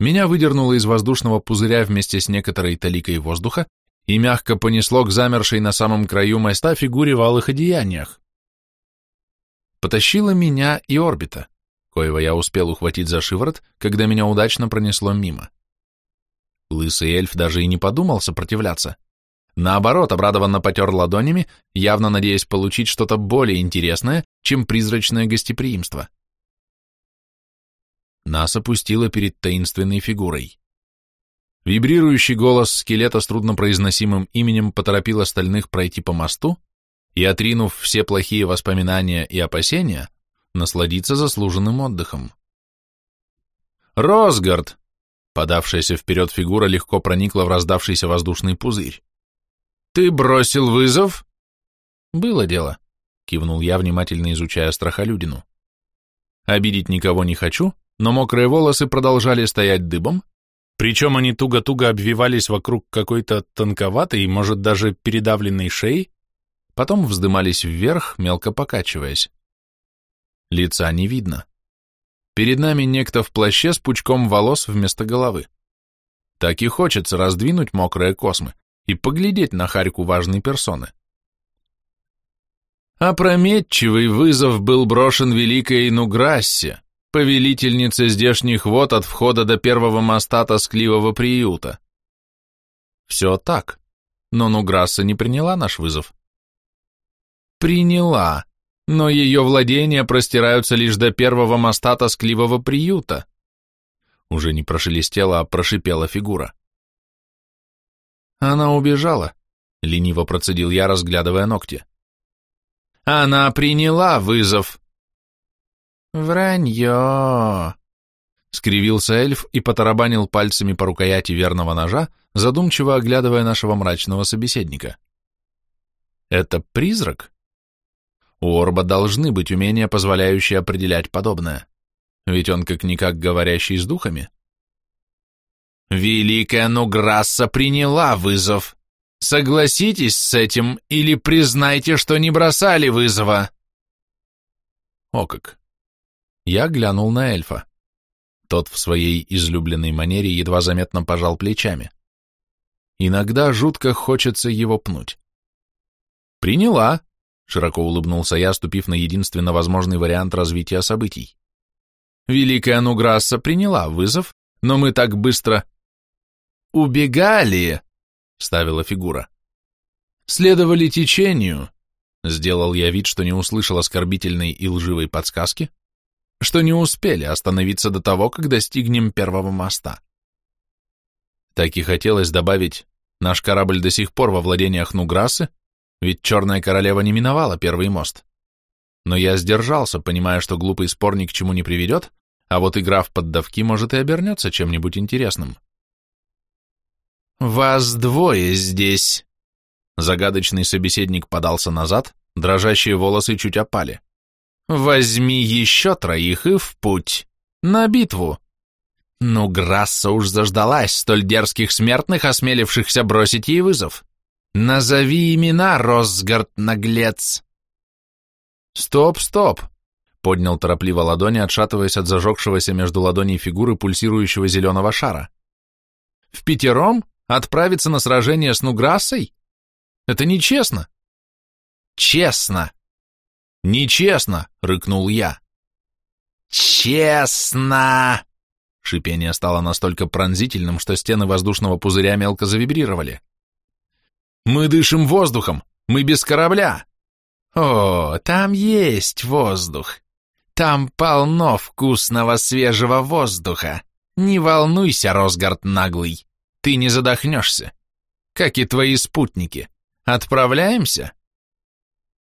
Меня выдернуло из воздушного пузыря вместе с некоторой таликой воздуха и мягко понесло к замершей на самом краю моста фигуре в алых одеяниях. Потащила меня и орбита, коего я успел ухватить за шиворот, когда меня удачно пронесло мимо. Лысый эльф даже и не подумал сопротивляться. Наоборот, обрадованно потер ладонями, явно надеясь получить что-то более интересное, чем призрачное гостеприимство. Нас опустило перед таинственной фигурой. Вибрирующий голос скелета с труднопроизносимым именем поторопил остальных пройти по мосту и, отринув все плохие воспоминания и опасения, насладиться заслуженным отдыхом. «Росгард!» Подавшаяся вперед фигура легко проникла в раздавшийся воздушный пузырь. «Ты бросил вызов?» «Было дело», — кивнул я, внимательно изучая страхолюдину. «Обидеть никого не хочу, но мокрые волосы продолжали стоять дыбом, причем они туго-туго обвивались вокруг какой-то тонковатой, может, даже передавленной шеи, потом вздымались вверх, мелко покачиваясь. Лица не видно. Перед нами некто в плаще с пучком волос вместо головы. Так и хочется раздвинуть мокрые космы и поглядеть на Харьку важной персоны. Опрометчивый вызов был брошен великой Нуграссе, повелительнице здешних вод от входа до первого моста тоскливого приюта. Все так, но Нуграсса не приняла наш вызов. Приняла, но ее владения простираются лишь до первого моста тоскливого приюта. Уже не прошелестела, а прошипела фигура. Она убежала, лениво процедил я, разглядывая ногти. Она приняла вызов. Вранье. Скривился эльф и потарабанил пальцами по рукояти верного ножа, задумчиво оглядывая нашего мрачного собеседника. Это призрак? У Орба должны быть умения, позволяющие определять подобное. Ведь он как-никак говорящий с духами. Великая Нуграсса приняла вызов. Согласитесь с этим или признайте, что не бросали вызова. О как. Я глянул на эльфа. Тот в своей излюбленной манере едва заметно пожал плечами. Иногда жутко хочется его пнуть. «Приняла», — широко улыбнулся я, ступив на единственно возможный вариант развития событий. «Великая Нуграсса приняла вызов, но мы так быстро...» «Убегали!» ставила фигура. Следовали течению, сделал я вид, что не услышал оскорбительной и лживой подсказки, что не успели остановиться до того, как достигнем первого моста. Так и хотелось добавить, наш корабль до сих пор во владениях Нуграсы, ведь Черная Королева не миновала первый мост. Но я сдержался, понимая, что глупый спор ни к чему не приведет, а вот игра в поддавки может и обернется чем-нибудь интересным. «Вас двое здесь!» Загадочный собеседник подался назад, дрожащие волосы чуть опали. «Возьми еще троих и в путь! На битву!» Ну, Грасса уж заждалась столь дерзких смертных, осмелившихся бросить ей вызов. «Назови имена, Росгард, наглец!» «Стоп, стоп!» — поднял торопливо ладони, отшатываясь от зажегшегося между ладоней фигуры пульсирующего зеленого шара. «В пятером? Отправиться на сражение с Нуграссой? Это нечестно. Честно. Нечестно, рыкнул я. Честно! Шипение стало настолько пронзительным, что стены воздушного пузыря мелко завибрировали. Мы дышим воздухом, мы без корабля. О, там есть воздух. Там полно вкусного свежего воздуха. Не волнуйся, Росгард наглый. Ты не задохнешься. Как и твои спутники. Отправляемся?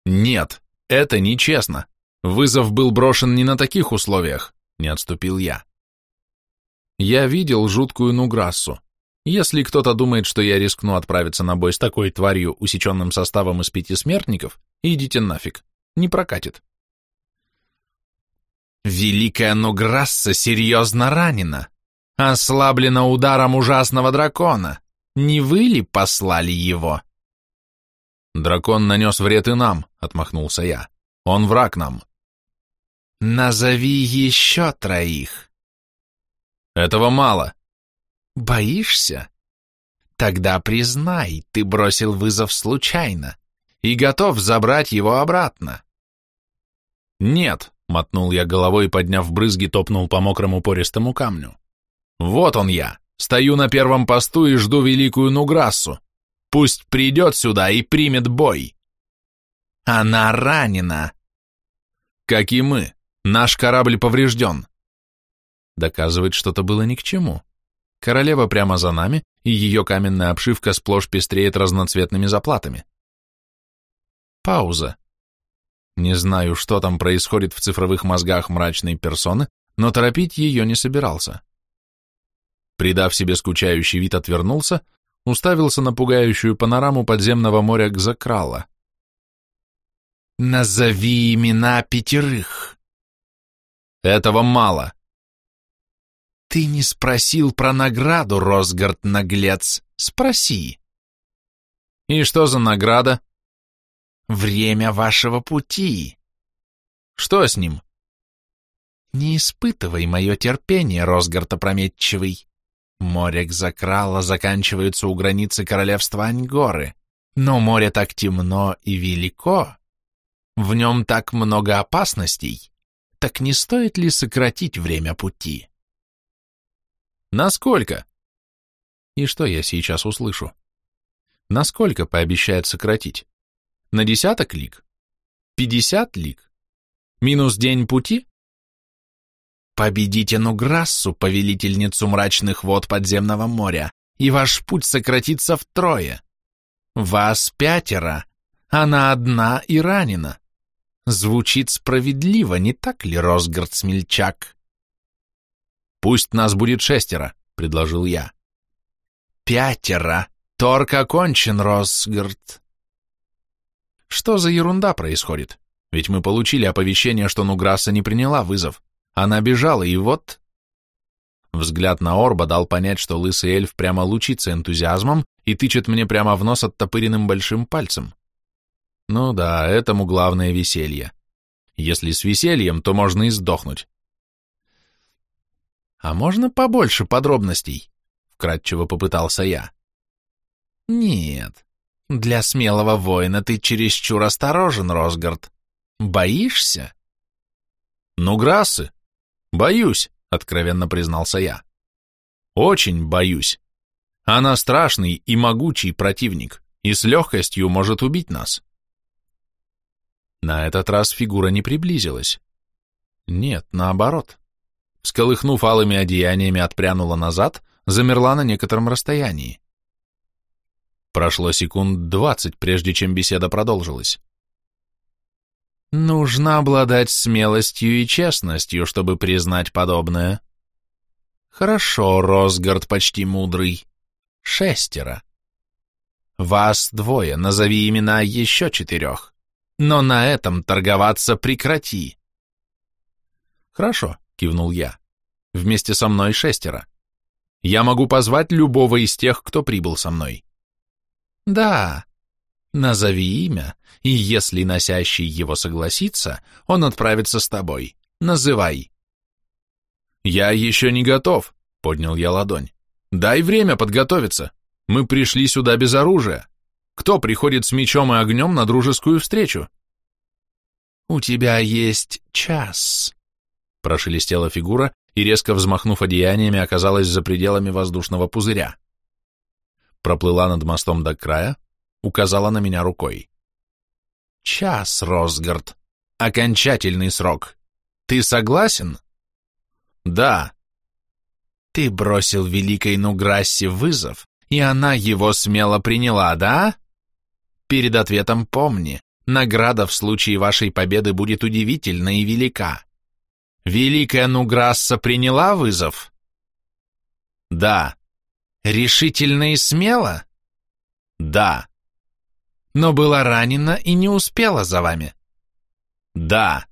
Нет, это нечестно. Вызов был брошен не на таких условиях, не отступил я. Я видел жуткую Нуграссу. Если кто-то думает, что я рискну отправиться на бой с такой тварью, усеченным составом из пяти смертников, идите нафиг, не прокатит. Великая Нуграсса серьезно ранена, Ослаблена ударом ужасного дракона. Не вы ли послали его? Дракон нанес вред и нам, отмахнулся я. Он враг нам. Назови еще троих. Этого мало. Боишься? Тогда признай, ты бросил вызов случайно и готов забрать его обратно. Нет, мотнул я головой, подняв брызги, топнул по мокрому пористому камню. Вот он я, стою на первом посту и жду великую Нуграссу. Пусть придет сюда и примет бой. Она ранена. Как и мы, наш корабль поврежден. Доказывать что-то было ни к чему. Королева прямо за нами, и ее каменная обшивка сплошь пестреет разноцветными заплатами. Пауза. Не знаю, что там происходит в цифровых мозгах мрачной персоны, но торопить ее не собирался придав себе скучающий вид, отвернулся, уставился на пугающую панораму подземного моря Гзакрала. «Назови имена пятерых!» «Этого мало!» «Ты не спросил про награду, Росгард, наглец. Спроси!» «И что за награда?» «Время вашего пути!» «Что с ним?» «Не испытывай мое терпение, Росгард опрометчивый. Море Кзакрала заканчивается у границы королевства Аньгоры, но море так темно и велико. В нем так много опасностей. Так не стоит ли сократить время пути? Насколько? И что я сейчас услышу? Насколько пообещает сократить? На десяток лиг? Пятьдесят лиг? Минус день пути? Победите Нуграссу, повелительницу мрачных вод подземного моря, и ваш путь сократится втрое. Вас пятеро, она одна и ранена. Звучит справедливо, не так ли, Росгард Смельчак? Пусть нас будет шестеро, предложил я. Пятеро. Торг окончен, Росгард. Что за ерунда происходит? Ведь мы получили оповещение, что Нуграсса не приняла вызов. Она бежала, и вот... Взгляд на Орба дал понять, что лысый эльф прямо лучится энтузиазмом и тычет мне прямо в нос оттопыренным большим пальцем. Ну да, этому главное веселье. Если с весельем, то можно и сдохнуть. «А можно побольше подробностей?» — вкратчиво попытался я. «Нет, для смелого воина ты чересчур осторожен, Росгард. Боишься?» «Ну, Грассы, «Боюсь», — откровенно признался я. «Очень боюсь. Она страшный и могучий противник, и с легкостью может убить нас». На этот раз фигура не приблизилась. Нет, наоборот. Всколыхнув алыми одеяниями, отпрянула назад, замерла на некотором расстоянии. Прошло секунд двадцать, прежде чем беседа продолжилась. Нужно обладать смелостью и честностью, чтобы признать подобное. Хорошо, Росгард почти мудрый. Шестеро. Вас двое, назови имена еще четырех. Но на этом торговаться прекрати. Хорошо, кивнул я. Вместе со мной шестеро. Я могу позвать любого из тех, кто прибыл со мной. Да, Назови имя, и если носящий его согласится, он отправится с тобой. Называй. Я еще не готов, поднял я ладонь. Дай время подготовиться. Мы пришли сюда без оружия. Кто приходит с мечом и огнем на дружескую встречу? У тебя есть час, прошелестела фигура и, резко взмахнув одеяниями, оказалась за пределами воздушного пузыря. Проплыла над мостом до края, указала на меня рукой. «Час, Росгард. Окончательный срок. Ты согласен?» «Да». «Ты бросил Великой Нуграссе вызов, и она его смело приняла, да?» «Перед ответом помни, награда в случае вашей победы будет удивительна и велика. Великая Нуграсса приняла вызов?» «Да». «Решительно и смело?» «Да» но была ранена и не успела за вами. Да.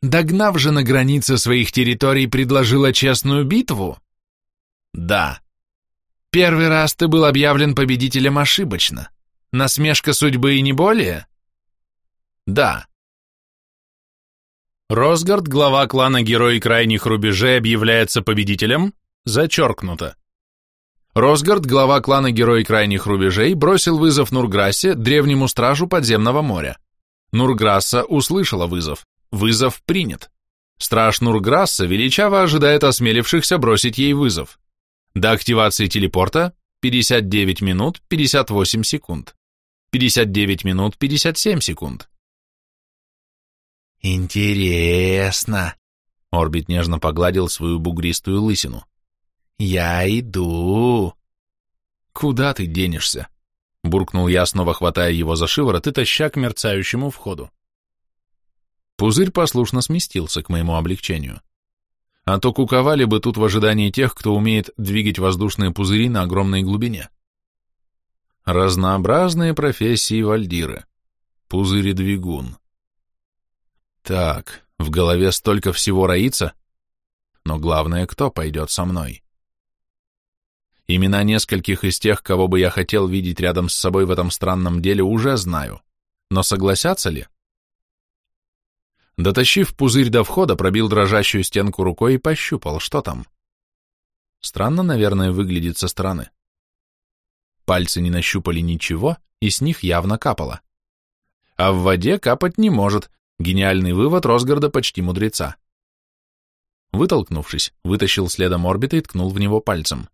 Догнав же на границе своих территорий, предложила честную битву? Да. Первый раз ты был объявлен победителем ошибочно. Насмешка судьбы и не более? Да. Росгард, глава клана Герой Крайних Рубежей, объявляется победителем? Зачеркнуто. Росгард, глава клана Герой Крайних Рубежей, бросил вызов Нурграссе, древнему стражу подземного моря. Нурграсса услышала вызов. Вызов принят. Страж Нурграсса величаво ожидает осмелившихся бросить ей вызов. До активации телепорта 59 минут 58 секунд. 59 минут 57 секунд. Интересно. Орбит нежно погладил свою бугристую лысину. «Я иду!» «Куда ты денешься?» Буркнул я, снова хватая его за шиворот и таща к мерцающему входу. Пузырь послушно сместился к моему облегчению. А то куковали бы тут в ожидании тех, кто умеет двигать воздушные пузыри на огромной глубине. Разнообразные профессии вальдиры. Пузыри-двигун. Так, в голове столько всего роится, но главное, кто пойдет со мной. Имена нескольких из тех, кого бы я хотел видеть рядом с собой в этом странном деле, уже знаю. Но согласятся ли? Дотащив пузырь до входа, пробил дрожащую стенку рукой и пощупал, что там. Странно, наверное, выглядит со стороны. Пальцы не нащупали ничего, и с них явно капало. А в воде капать не может, гениальный вывод Росгарда почти мудреца. Вытолкнувшись, вытащил следом орбита и ткнул в него пальцем.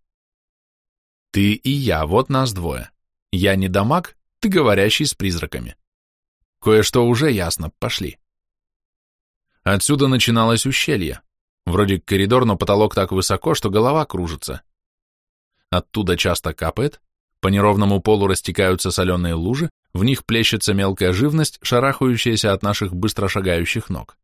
Ты и я, вот нас двое. Я не дамаг, ты говорящий с призраками. Кое-что уже ясно, пошли. Отсюда начиналось ущелье. Вроде коридор, но потолок так высоко, что голова кружится. Оттуда часто капает, по неровному полу растекаются соленые лужи, в них плещется мелкая живность, шарахающаяся от наших быстро шагающих ног.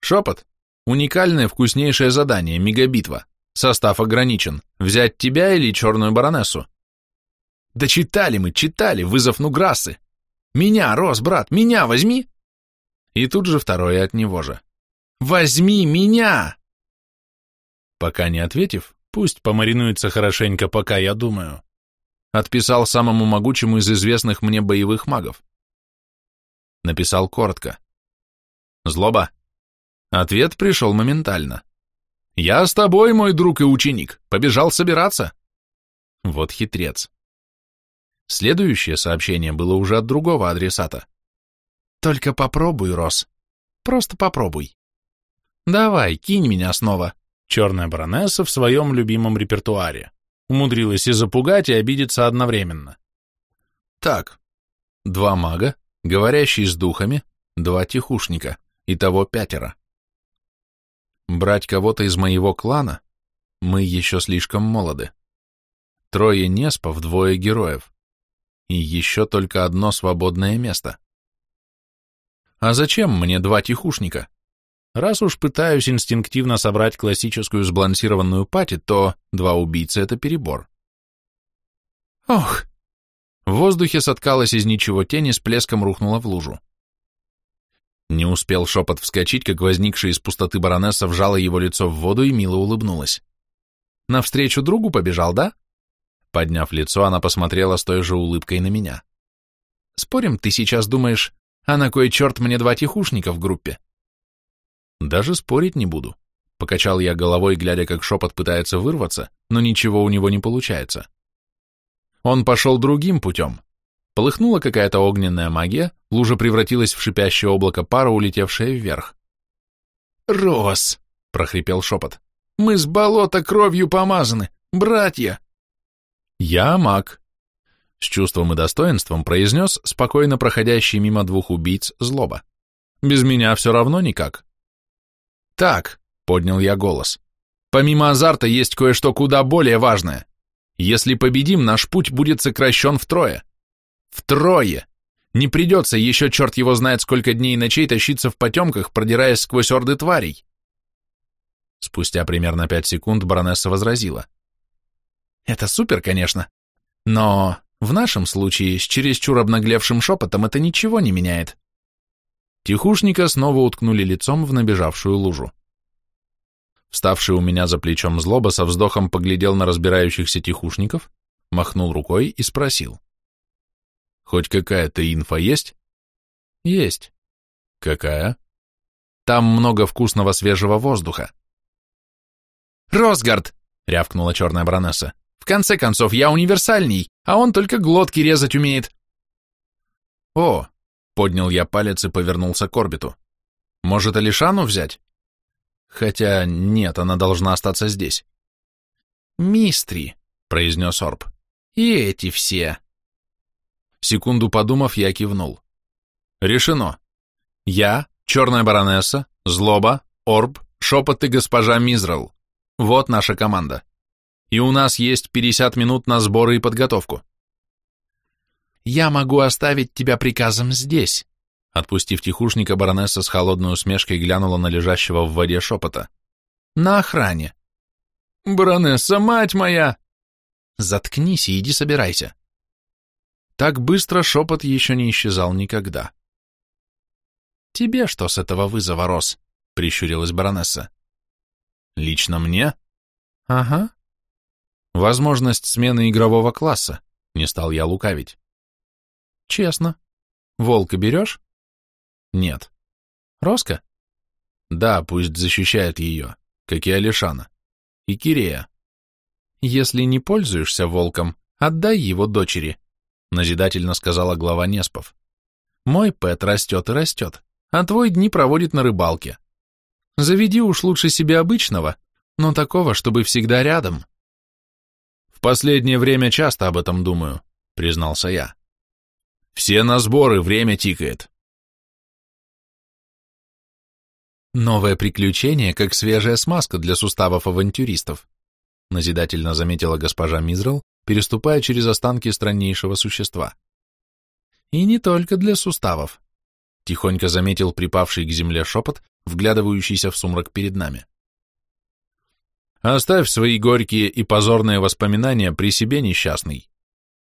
Шепот. Уникальное вкуснейшее задание, мегабитва. Состав ограничен. Взять тебя или черную баронессу? Да читали мы, читали, вызов Нуграссы. Меня, Рос, брат, меня возьми. И тут же второе от него же. Возьми меня! Пока не ответив, пусть помаринуется хорошенько, пока я думаю. Отписал самому могучему из известных мне боевых магов. Написал коротко. Злоба. Ответ пришел моментально. Я с тобой, мой друг и ученик, побежал собираться. Вот хитрец. Следующее сообщение было уже от другого адресата. Только попробуй, Рос. Просто попробуй. Давай, кинь меня снова. Черная баронесса в своем любимом репертуаре. Умудрилась и запугать, и обидеться одновременно. Так, два мага, говорящий с духами, два тихушника, итого пятеро. Брать кого-то из моего клана? Мы еще слишком молоды. Трое неспов, двое героев и еще только одно свободное место. А зачем мне два тихушника? Раз уж пытаюсь инстинктивно собрать классическую сбалансированную пати, то два убийцы — это перебор. Ох! В воздухе соткалась из ничего тени, с плеском рухнула в лужу. Не успел шепот вскочить, как возникшая из пустоты баронесса вжала его лицо в воду и мило улыбнулась. Навстречу другу побежал, да? Подняв лицо, она посмотрела с той же улыбкой на меня. «Спорим, ты сейчас думаешь, а на кой черт мне два тихушника в группе?» «Даже спорить не буду», — покачал я головой, глядя, как шепот пытается вырваться, но ничего у него не получается. Он пошел другим путем. Полыхнула какая-то огненная магия, лужа превратилась в шипящее облако пара, улетевшее вверх. «Рос!» — прохрипел шепот. «Мы с болота кровью помазаны, братья!» «Я маг», — с чувством и достоинством произнес спокойно проходящий мимо двух убийц злоба. «Без меня все равно никак». «Так», — поднял я голос, — «помимо азарта есть кое-что куда более важное. Если победим, наш путь будет сокращен втрое. Втрое! Не придется еще черт его знает сколько дней и ночей тащиться в потемках, продираясь сквозь орды тварей». Спустя примерно пять секунд баронесса возразила. Это супер, конечно. Но в нашем случае с чересчур обнаглевшим шепотом это ничего не меняет. Тихушника снова уткнули лицом в набежавшую лужу. Вставший у меня за плечом злоба со вздохом поглядел на разбирающихся тихушников, махнул рукой и спросил. «Хоть какая-то инфа есть?» «Есть». «Какая?» «Там много вкусного свежего воздуха». «Росгард!» — рявкнула черная баронесса конце концов, я универсальней, а он только глотки резать умеет. О, поднял я палец и повернулся к орбиту. Может, Алишану взять? Хотя нет, она должна остаться здесь. Мистри, произнес Орб. И эти все. Секунду подумав, я кивнул. Решено. Я, черная баронесса, злоба, Орб, шепот и госпожа Мизрал. Вот наша команда и у нас есть 50 минут на сборы и подготовку. Я могу оставить тебя приказом здесь. Отпустив тихушника, баронесса с холодной усмешкой глянула на лежащего в воде шепота. На охране. Баронесса, мать моя! Заткнись и иди собирайся. Так быстро шепот еще не исчезал никогда. Тебе что с этого вызова, Рос? Прищурилась баронесса. Лично мне? Ага. Возможность смены игрового класса. Не стал я лукавить. Честно. Волка берешь? Нет. Роска? Да, пусть защищает ее, как и Алишана. и Кирея. Если не пользуешься волком, отдай его дочери, назидательно сказала глава Неспов. Мой Пэт растет и растет, а твой дни проводит на рыбалке. Заведи уж лучше себе обычного, но такого, чтобы всегда рядом. В последнее время часто об этом думаю, признался я. Все на сборы, время тикает. Новое приключение, как свежая смазка для суставов авантюристов, назидательно заметила госпожа Мизрел, переступая через останки страннейшего существа. И не только для суставов, тихонько заметил припавший к земле шепот, вглядывающийся в сумрак перед нами. «Оставь свои горькие и позорные воспоминания при себе, несчастный»,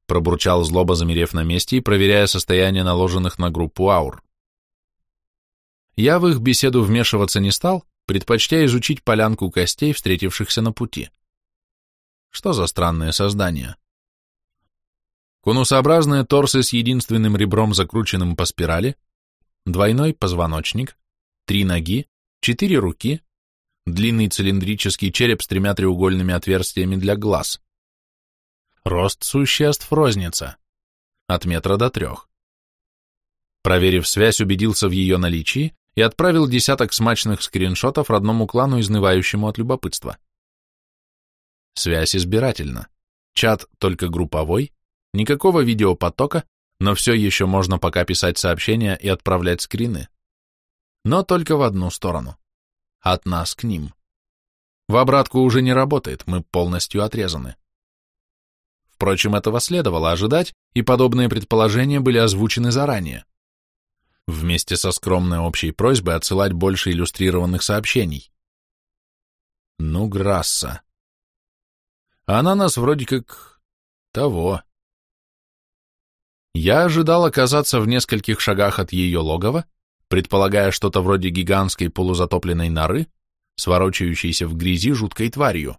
пробурчал злоба, замерев на месте и проверяя состояние наложенных на группу аур. Я в их беседу вмешиваться не стал, предпочтя изучить полянку костей, встретившихся на пути. Что за странное создание? Конусообразные торсы с единственным ребром, закрученным по спирали, двойной позвоночник, три ноги, четыре руки, длинный цилиндрический череп с тремя треугольными отверстиями для глаз. Рост существ розница, от метра до трех. Проверив связь, убедился в ее наличии и отправил десяток смачных скриншотов родному клану, изнывающему от любопытства. Связь избирательна. Чат только групповой, никакого видеопотока, но все еще можно пока писать сообщения и отправлять скрины. Но только в одну сторону. От нас к ним. В обратку уже не работает, мы полностью отрезаны. Впрочем, этого следовало ожидать, и подобные предположения были озвучены заранее. Вместе со скромной общей просьбой отсылать больше иллюстрированных сообщений. Ну, Грасса. Она нас вроде как... того. Я ожидал оказаться в нескольких шагах от ее логова, предполагая что-то вроде гигантской полузатопленной норы, сворочающейся в грязи жуткой тварью.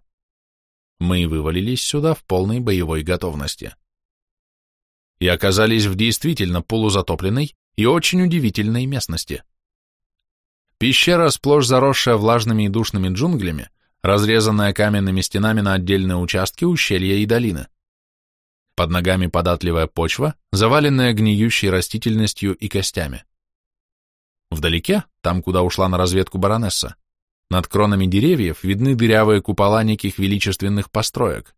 Мы вывалились сюда в полной боевой готовности. И оказались в действительно полузатопленной и очень удивительной местности. Пещера, сплошь заросшая влажными и душными джунглями, разрезанная каменными стенами на отдельные участки ущелья и долины. Под ногами податливая почва, заваленная гниющей растительностью и костями. Вдалеке, там, куда ушла на разведку баронесса, над кронами деревьев видны дырявые купола неких величественных построек.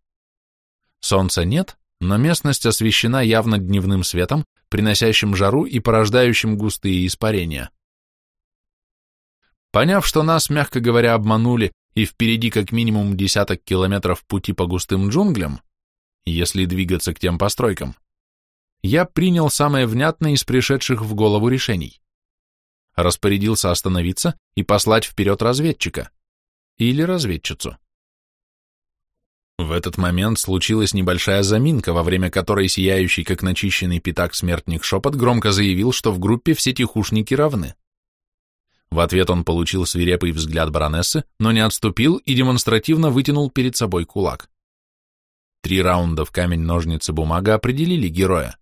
Солнца нет, но местность освещена явно дневным светом, приносящим жару и порождающим густые испарения. Поняв, что нас, мягко говоря, обманули, и впереди как минимум десяток километров пути по густым джунглям, если двигаться к тем постройкам, я принял самое внятное из пришедших в голову решений распорядился остановиться и послать вперед разведчика или разведчицу. В этот момент случилась небольшая заминка, во время которой сияющий, как начищенный пятак смертник шепот громко заявил, что в группе все тихушники равны. В ответ он получил свирепый взгляд баронессы, но не отступил и демонстративно вытянул перед собой кулак. Три раунда в камень-ножницы-бумага определили героя,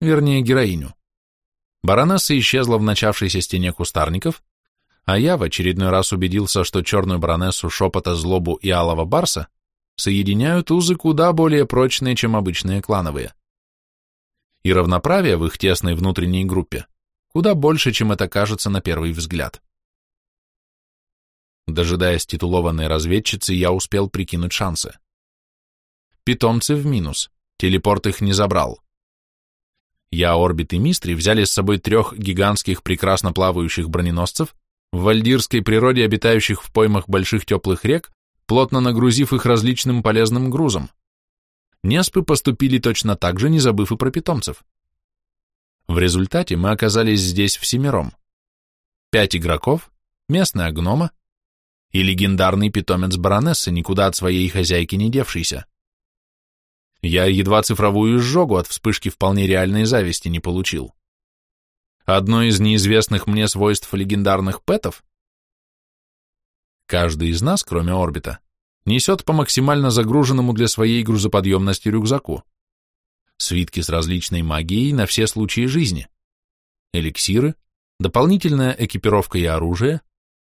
вернее героиню. Баронесса исчезла в начавшейся стене кустарников, а я в очередной раз убедился, что черную баронессу, шепота, злобу и алого барса соединяют узы куда более прочные, чем обычные клановые. И равноправие в их тесной внутренней группе куда больше, чем это кажется на первый взгляд. Дожидаясь титулованной разведчицы, я успел прикинуть шансы. Питомцы в минус, телепорт их не забрал. Я, Орбит и Мистри взяли с собой трех гигантских прекрасно плавающих броненосцев, в вальдирской природе обитающих в поймах больших теплых рек, плотно нагрузив их различным полезным грузом. Неспы поступили точно так же, не забыв и про питомцев. В результате мы оказались здесь всемиром. Пять игроков, местная гнома и легендарный питомец баронессы, никуда от своей хозяйки не девшийся. Я едва цифровую изжогу от вспышки вполне реальной зависти не получил. Одно из неизвестных мне свойств легендарных пэтов Каждый из нас, кроме орбита, несет по максимально загруженному для своей грузоподъемности рюкзаку. Свитки с различной магией на все случаи жизни. Эликсиры, дополнительная экипировка и оружие,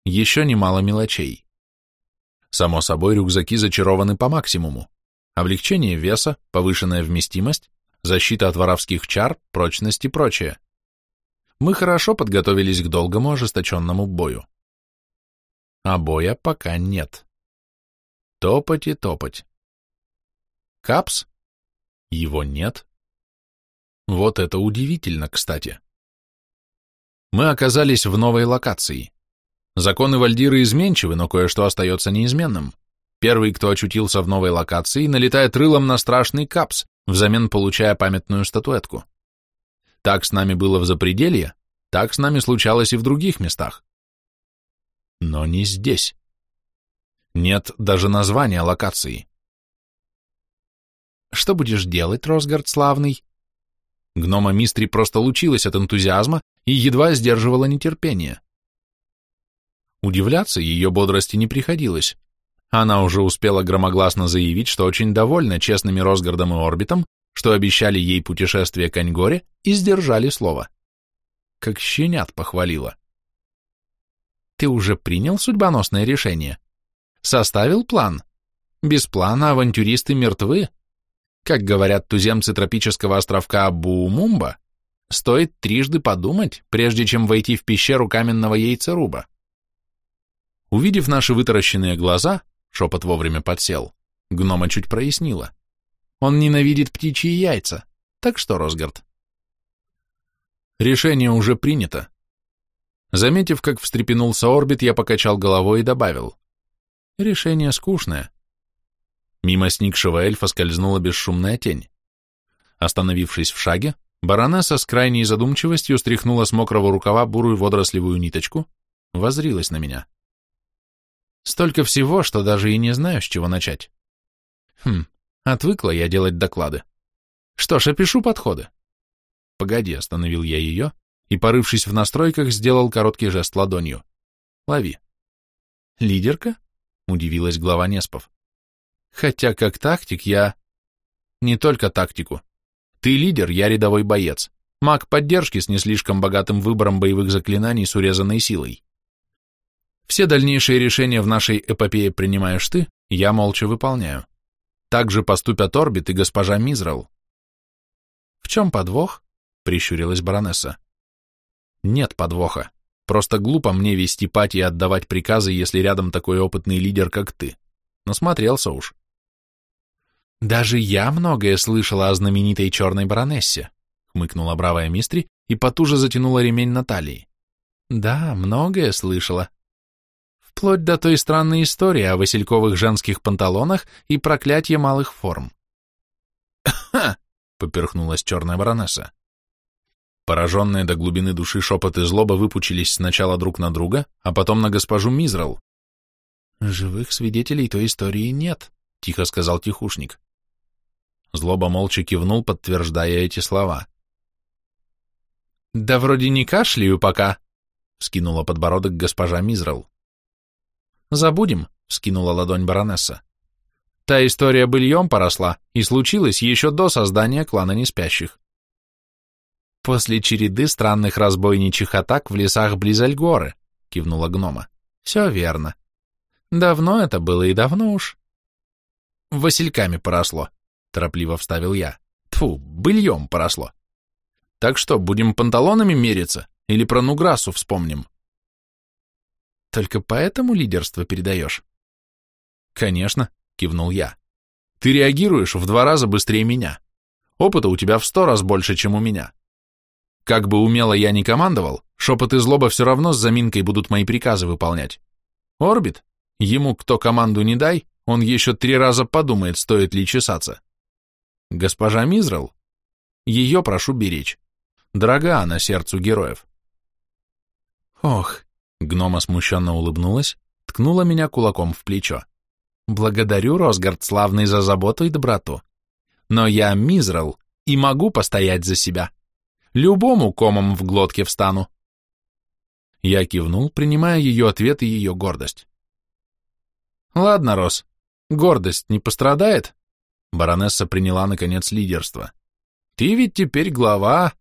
еще немало мелочей. Само собой, рюкзаки зачарованы по максимуму. Облегчение веса, повышенная вместимость, защита от воровских чар, прочность и прочее. Мы хорошо подготовились к долгому ожесточенному бою. А боя пока нет. Топать и топать. Капс? Его нет. Вот это удивительно, кстати. Мы оказались в новой локации. Законы Вальдиры изменчивы, но кое-что остается неизменным. Первый, кто очутился в новой локации, налетает рылом на страшный капс, взамен получая памятную статуэтку. Так с нами было в Запределье, так с нами случалось и в других местах. Но не здесь. Нет даже названия локации. «Что будешь делать, Росгард славный?» Гнома Мистри просто лучилась от энтузиазма и едва сдерживала нетерпение. Удивляться ее бодрости не приходилось. Она уже успела громогласно заявить, что очень довольна честными Росгардом и Орбитом, что обещали ей путешествие к Аньгоре и сдержали слово. Как щенят похвалила. Ты уже принял судьбоносное решение? Составил план? Без плана авантюристы мертвы. Как говорят туземцы тропического островка Буумумба, стоит трижды подумать, прежде чем войти в пещеру каменного яйцеруба. Увидев наши вытаращенные глаза, шепот вовремя подсел, гнома чуть прояснила. Он ненавидит птичьи яйца. Так что, Росгард? Решение уже принято. Заметив, как встрепенулся орбит, я покачал головой и добавил. Решение скучное. Мимо сникшего эльфа скользнула бесшумная тень. Остановившись в шаге, баронесса с крайней задумчивостью стряхнула с мокрого рукава бурую водорослевую ниточку, возрилась на меня. Столько всего, что даже и не знаю, с чего начать. Хм, отвыкла я делать доклады. Что ж, опишу подходы. Погоди, остановил я ее и, порывшись в настройках, сделал короткий жест ладонью. Лови. Лидерка? Удивилась глава Неспов. Хотя как тактик я... Не только тактику. Ты лидер, я рядовой боец. Маг поддержки с не слишком богатым выбором боевых заклинаний с урезанной силой. Все дальнейшие решения в нашей эпопее принимаешь ты, я молча выполняю. Так же поступят Орбит и госпожа Мизрал. В чем подвох? Прищурилась баронесса. Нет подвоха. Просто глупо мне вести пати и отдавать приказы, если рядом такой опытный лидер, как ты. Насмотрелся уж. Даже я многое слышала о знаменитой черной баронессе, хмыкнула бравая мистри и потуже затянула ремень на талии. Да, многое слышала вплоть до той странной истории о васильковых женских панталонах и проклятие малых форм. «Ха!» — поперхнулась черная баронесса. Пораженные до глубины души шепот и злоба выпучились сначала друг на друга, а потом на госпожу Мизрал. «Живых свидетелей той истории нет», — тихо сказал тихушник. Злоба молча кивнул, подтверждая эти слова. «Да вроде не кашляю пока», — скинула подбородок госпожа Мизрал. Забудем, скинула ладонь баронесса. Та история быльем поросла и случилась еще до создания клана неспящих. После череды странных разбойничьих атак в лесах близ Альгоры, кивнула гнома. Все верно. Давно это было и давно уж. Васильками поросло, торопливо вставил я. Тфу, быльем поросло. Так что, будем панталонами мериться или про Нуграсу вспомним? Только поэтому лидерство передаешь? Конечно, кивнул я. Ты реагируешь в два раза быстрее меня. Опыта у тебя в сто раз больше, чем у меня. Как бы умело я ни командовал, шепот и злоба все равно с заминкой будут мои приказы выполнять. Орбит? Ему кто команду не дай, он еще три раза подумает, стоит ли чесаться. Госпожа Мизрал? Ее прошу беречь. Дорога она сердцу героев. Ох, Гнома смущенно улыбнулась, ткнула меня кулаком в плечо. «Благодарю, Росгард, славный за заботу и доброту. Но я мизрал и могу постоять за себя. Любому комом в глотке встану». Я кивнул, принимая ее ответ и ее гордость. «Ладно, Рос, гордость не пострадает?» Баронесса приняла, наконец, лидерство. «Ты ведь теперь глава...»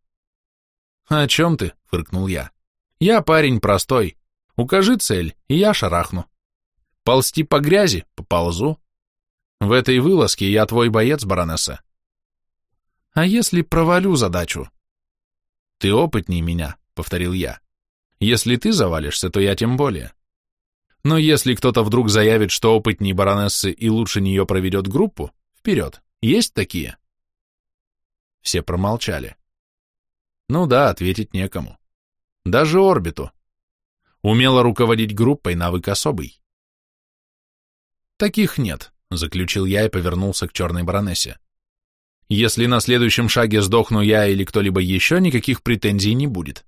«О чем ты?» — фыркнул я. «Я парень простой, Укажи цель, и я шарахну. Ползти по грязи? Поползу. В этой вылазке я твой боец, баронесса. А если провалю задачу? Ты опытней меня, повторил я. Если ты завалишься, то я тем более. Но если кто-то вдруг заявит, что опытней баронессы и лучше нее проведет группу, вперед, есть такие? Все промолчали. Ну да, ответить некому. Даже орбиту. Умело руководить группой навык особый. Таких нет, заключил я и повернулся к черной баронессе. Если на следующем шаге сдохну я или кто-либо еще, никаких претензий не будет.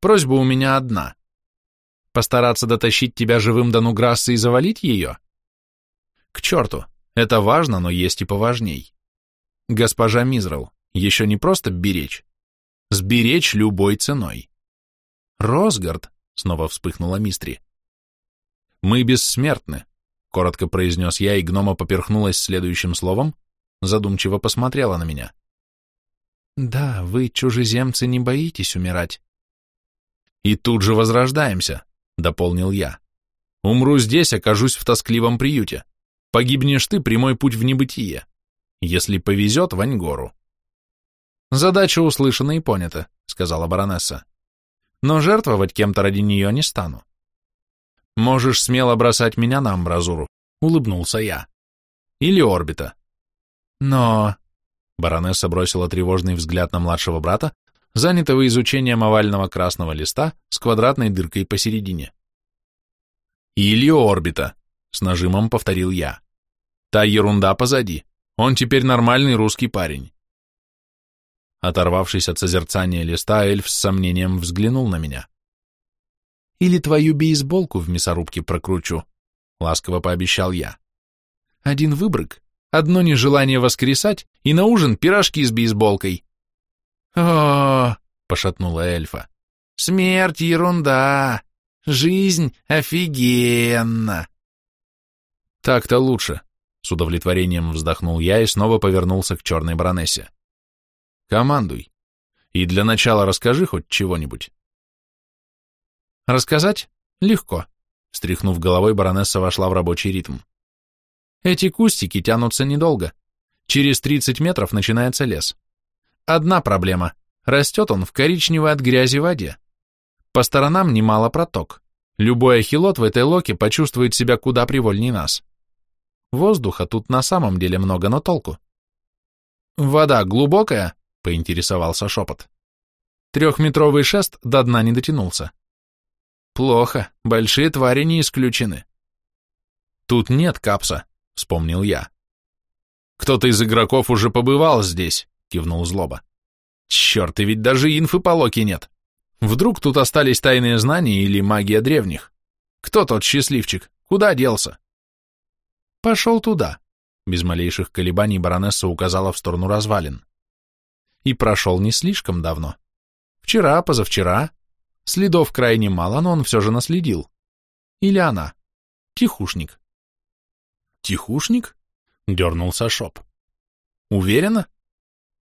Просьба у меня одна. Постараться дотащить тебя живым до Нуграссы и завалить ее? К черту, это важно, но есть и поважней. Госпожа Мизрал, еще не просто беречь. Сберечь любой ценой. Росгард, снова вспыхнула Мистри. Мы бессмертны, коротко произнес я, и гнома поперхнулась следующим словом, задумчиво посмотрела на меня. Да, вы, чужеземцы, не боитесь умирать. И тут же возрождаемся, дополнил я. Умру здесь, окажусь в тоскливом приюте. Погибнешь ты, прямой путь в небытие. Если повезет, в Аньгору. Задача услышана и понята, сказала баронесса. Но жертвовать кем-то ради нее не стану. Можешь смело бросать меня на амбразуру, улыбнулся я. Или орбита. Но... Баронесса бросила тревожный взгляд на младшего брата, занятого изучением овального красного листа с квадратной дыркой посередине. «Или орбита», — с нажимом повторил я. «Та ерунда позади. Он теперь нормальный русский парень». Оторвавшись от созерцания листа, эльф с сомнением взглянул на меня. «Или твою бейсболку в мясорубке прокручу», — ласково пообещал я. «Один выбрык, одно нежелание воскресать, и на ужин пирожки с бейсболкой». «О, — пошатнула эльфа, — смерть — ерунда, жизнь офигенно!» «Так-то лучше», — с удовлетворением вздохнул я и снова повернулся к черной баронессе. «Командуй. И для начала расскажи хоть чего-нибудь». «Рассказать? Легко», — стряхнув головой, баронесса вошла в рабочий ритм. «Эти кустики тянутся недолго. Через 30 метров начинается лес. Одна проблема. Растет он в коричневой от грязи воде. По сторонам немало проток. Любой ахилот в этой локе почувствует себя куда привольней нас. Воздуха тут на самом деле много, но толку. «Вода глубокая?» — поинтересовался шепот. Трехметровый шест до дна не дотянулся. «Плохо, большие твари не исключены». «Тут нет капса», — вспомнил я. «Кто-то из игроков уже побывал здесь», кивнул злоба. Черт, и ведь даже инфы по Локи нет. Вдруг тут остались тайные знания или магия древних? Кто тот счастливчик? Куда делся? Пошел туда. Без малейших колебаний баронесса указала в сторону развалин. И прошел не слишком давно. Вчера, позавчера. Следов крайне мало, но он все же наследил. Или она. Тихушник. Тихушник? Дернулся Шоп. Уверена?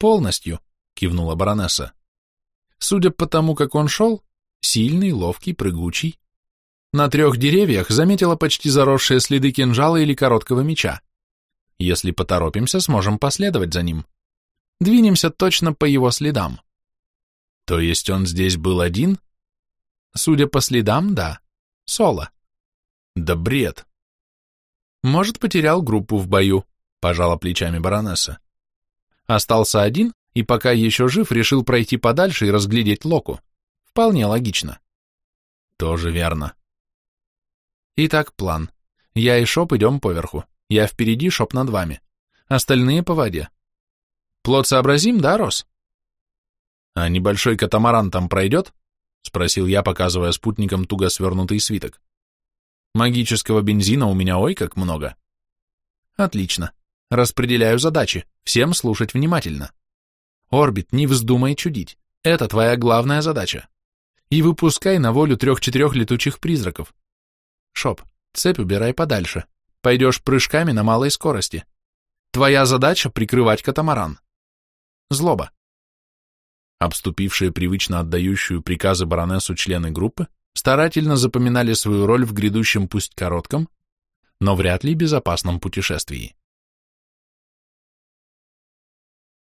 «Полностью», — кивнула баронесса. «Судя по тому, как он шел, сильный, ловкий, прыгучий. На трех деревьях заметила почти заросшие следы кинжала или короткого меча. Если поторопимся, сможем последовать за ним. Двинемся точно по его следам». «То есть он здесь был один?» «Судя по следам, да. Соло». «Да бред!» «Может, потерял группу в бою», — пожала плечами баронесса. Остался один, и пока еще жив, решил пройти подальше и разглядеть Локу. Вполне логично. Тоже верно. Итак, план. Я и Шоп идем поверху. Я впереди, Шоп над вами. Остальные по воде. Плот сообразим, да, Рос? А небольшой катамаран там пройдет? Спросил я, показывая спутникам туго свернутый свиток. Магического бензина у меня ой как много. Отлично. Распределяю задачи, всем слушать внимательно. Орбит, не вздумай чудить, это твоя главная задача. И выпускай на волю трех-четырех летучих призраков. Шоп, цепь убирай подальше, пойдешь прыжками на малой скорости. Твоя задача — прикрывать катамаран. Злоба. Обступившие привычно отдающую приказы баронессу члены группы старательно запоминали свою роль в грядущем пусть коротком, но вряд ли безопасном путешествии.